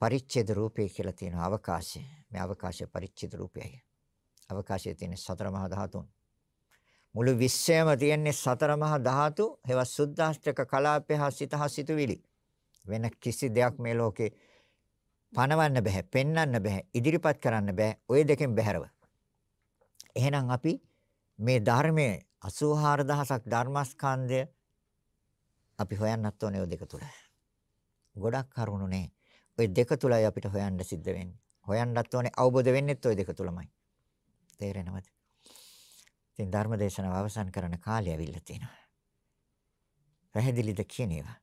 පරිච්ඡේද රූපය කියලා තියෙන අවකාශය. මේ අවකාශය පරිච්ඡේද රූපයයි. අවකාශයේ තියෙන සතර මහා ධාතුන්. මුළු විශ්වයම තියෙන්නේ සතර මහා ධාතු හේව සුද්දාෂ්ටක කලාපය හා සිත හා සිතුවිලි වෙන කිසි දෙයක් මේ ලෝකේ පනවන්න බෑ පෙන්වන්න බෑ ඉදිරිපත් කරන්න බෑ ওই දෙකෙන් බැහැරව එහෙනම් අපි මේ ධර්මයේ 84000ක් ධර්මස්කන්ධය අපි හොයන්නත් ඕනේ ඔය දෙක තුල. ගොඩක් කරුණු නේ. ওই දෙක තුලයි අපිට හොයන්න සිද්ධ වෙන්නේ. හොයන්නත් ඕනේ අවබෝධ වෙන්නෙත් ওই දෙක තුලමයි. තේරෙනවද? ඉතින් ධර්ම දේශනාව අවසන් කරන කාලය ඇවිල්ලා තිනවා. පැහැදිලිද කියන ඒවා.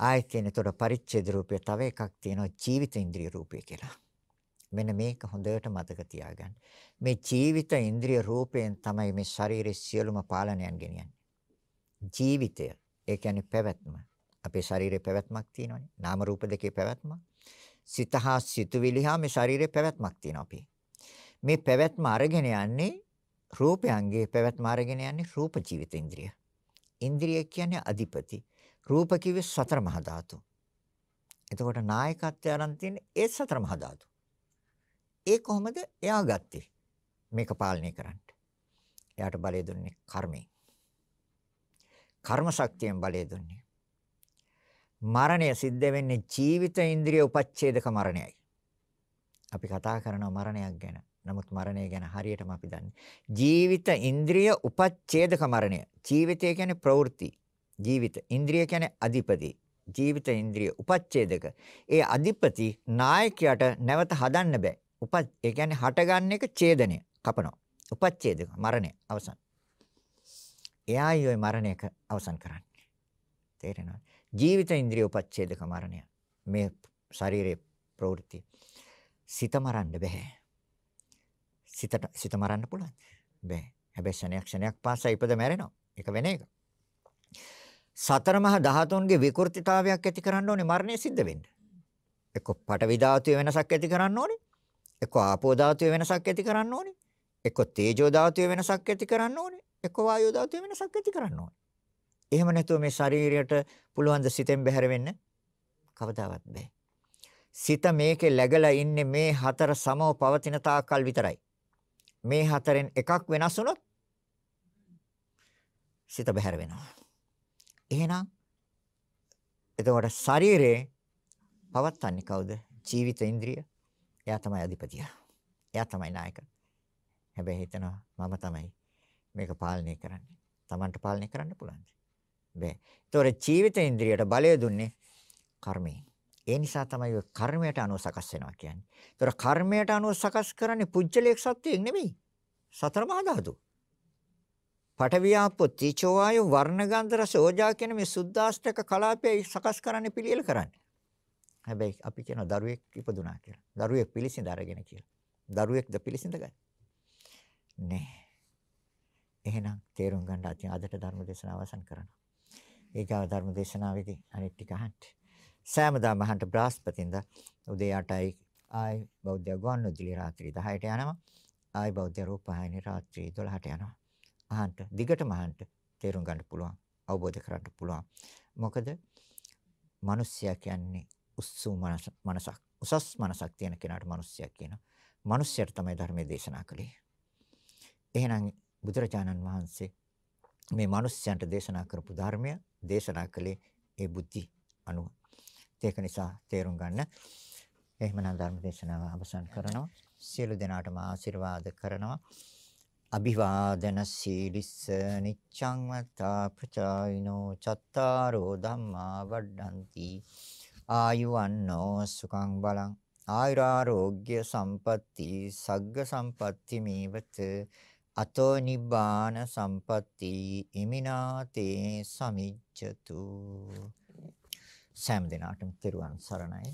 ආයෙත් කියන තොර පරිච්ඡේද රූපය තව එකක් තියෙනවා ජීවිත ඉන්ද්‍රිය රූපය කියලා. මෙන්න මේක හොඳට මතක තියාගන්න. මේ ජීවිත ඉන්ද්‍රිය රූපයෙන් තමයි මේ ශරීරයේ සියලුම පාලනයන් ගෙනියන්නේ. ජීවිතය ඒ කියන්නේ පැවැත්ම. අපේ ශරීරයේ පැවැත්මක් තියෙනවානේ. නාම රූප දෙකේ පැවැත්ම. සිත හා සිතුවිලි හා මේ ශරීරයේ පැවැත්මක් තියෙනවා අපි. මේ පැවැත්ම අරගෙන යන්නේ රූපයන්ගේ පැවැත්ම අරගෙන යන්නේ රූප ජීවිත ඉන්ද්‍රිය. ඉන්ද්‍රිය කියන්නේ අධිපති. රූප කිව්වේ සතර මහා ධාතු. එතකොට නායකත්වය අරන් තියෙන්නේ ඒ සතර මහා ධාතු. ඒ කොහොමද එයා ගත්තේ? මේක පාලනය කරන්න. එයාට බලය දුන්නේ කර්මයෙන්. කර්ම ශක්තියෙන් බලය දුන්නේ. මරණය සිද්ධ වෙන්නේ ජීවිත ඉන්ද්‍රිය උපච්ඡේදක මරණයයි. අපි කතා කරනවා මරණයක් ගැන. නමුත් මරණය ගැන හරියටම අපි දන්නේ. ජීවිත ඉන්ද්‍රිය උපච්ඡේදක මරණය. ජීවිතය කියන්නේ ප්‍රවෘත්ති. ජීවිත ඉන්ද්‍රිය කියන්නේ අධිපති. ජීවිත ඉන්ද්‍රිය උපච්ඡේදක. ඒ අධිපති නායකයාට නැවත හදන්න බෑ. උප ඒ කියන්නේ හටගන්න එක ඡේදනය කපනවා. උපච්ඡේදක මරණය අවසන්. එයායි ওই මරණයක අවසන් කරන්නේ. තේරෙනවද? ජීවිත ඉන්ද්‍රිය උපච්ඡේදක මරණය. මේ ශරීරයේ ප්‍රවෘත්ති. සිත මරන්න බෑ. සිතට සිත මරන්න පුළුවන්. බෑ. හැබැයි ක්ෂණයක් ක්ෂණයක් පාසා ඉපද මැරෙනවා. ඒක වෙන එක. සතර මහා ධාතුන්ගේ විකෘතිතාවයක් ඇති කරන්න ඕනේ මරණය සිද්ධ වෙන්න. එක්ක පටවි ධාතුවේ වෙනසක් ඇති කරන්න ඕනේ. එක්ක ආපෝ ධාතුවේ වෙනසක් ඇති කරන්න ඕනේ. එක්ක තේජෝ ධාතුවේ වෙනසක් ඇති කරන්න ඕනේ. එක්ක වායෝ ධාතුවේ වෙනසක් ඇති කරන්න ඕනේ. එහෙම නැතුව මේ ශරීරයට පුළුවන් ද සිතෙන් බැහැර වෙන්න? කවදාවත් බෑ. සිත මේකේ läගලා ඉන්නේ මේ හතර සමව පවතින තාක්කල් විතරයි. මේ හතරෙන් එකක් වෙනස් වුණොත් සිත බැහැර වෙනවා. එහෙනම් එතකොට ශරීරේ පවත්න්නේ කවුද? ජීවිත ඉන්ද්‍රිය. එයා තමයි අධිපතිය. එයා තමයි නායක. හැබැයි හිතනවා මම තමයි මේක පාලනය කරන්නේ. Tamanට පාලනය කරන්න පුළුවන්ද? බෑ. ඒතකොට ජීවිත ඉන්ද්‍රියට බලය දුන්නේ කර්මයෙන්. ඒ නිසා තමයි ඔය කර්මයට අනුව සකස් වෙනවා කියන්නේ. ඒතකොට කර්මයට අනුව සකස් කරන්නේ පුජ්‍යලයක් සත්‍යයක් නෙමෙයි. සතර මහා ධාතු. පඨවියාපෝ තීචෝ වායෝ වර්ණ ගන්ධ රස ඕජා කියන මේ සුද්දාෂ්ටක කලාපය සකස් කරන්න පිළියෙල කරන්නේ. හැබැයි අපි කියන දරුවෙක් ඉපදුනා කියලා. දරුවෙක් පිළිසිඳ අරගෙන කියලා. දරුවෙක්ද පිළිසිඳ ගන්න. නෑ. එහෙනම් තේරුම් ගන්න අතින් අදට ධර්ම දේශනාව අවසන් කරනවා. ඒකව ධර්ම දේශනාවේදී අනිත් ටික අහන්න. සෑමදාම අහන්න බ්‍රහස්පතින්ද උදේ 8යි ආයි බෞද්ධ ගුවන්විදුලි රාත්‍රී 10ට යනවා. ආයි බෞද්ධ රූපවාහිනී රාත්‍රී 12ට යනවා. අහන්න දිගටම අහන්න තේරුම් ගන්න පුළුවන්. අවබෝධ කරගන්න පුළුවන්. මොකද මිනිස්සයා කියන්නේ උස්සු මනසක්. උසස් මනසක් තියෙන කෙනාට මිනිස්සයා කියනවා. මිනිස්සයාට තමයි ධර්මයේ දේශනා කළේ. එහෙනම් බුදුරජාණන් වහන්සේ මේ මිනිස්යන්ට දේශනා කරපු ධර්මය දේශනා කළේ ඒ බුද්ධි අනුව. ඒක නිසා තේරුම් ගන්න. එහෙමනම් ධර්ම දේශනාව අවසන් කරනවා. සියලු දෙනාටම ආශිර්වාද කරනවා. අභිවාදන සීලිස්ස නිච්ඡං වතා ප්‍රචායිනෝ චත්තාරෝ ධම්මා වඩ්ඩಂತಿ ආයුවන්නෝ සුඛං බලං ආයුරාෝග්‍ය සම්පatti සග්ග සම්පatti මේවත අතෝ නිබ්බාන සම්පatti ඉමිනාතේ සමිච්ඡතු. සෑම දිනාටම තෙරුවන් සරණයි.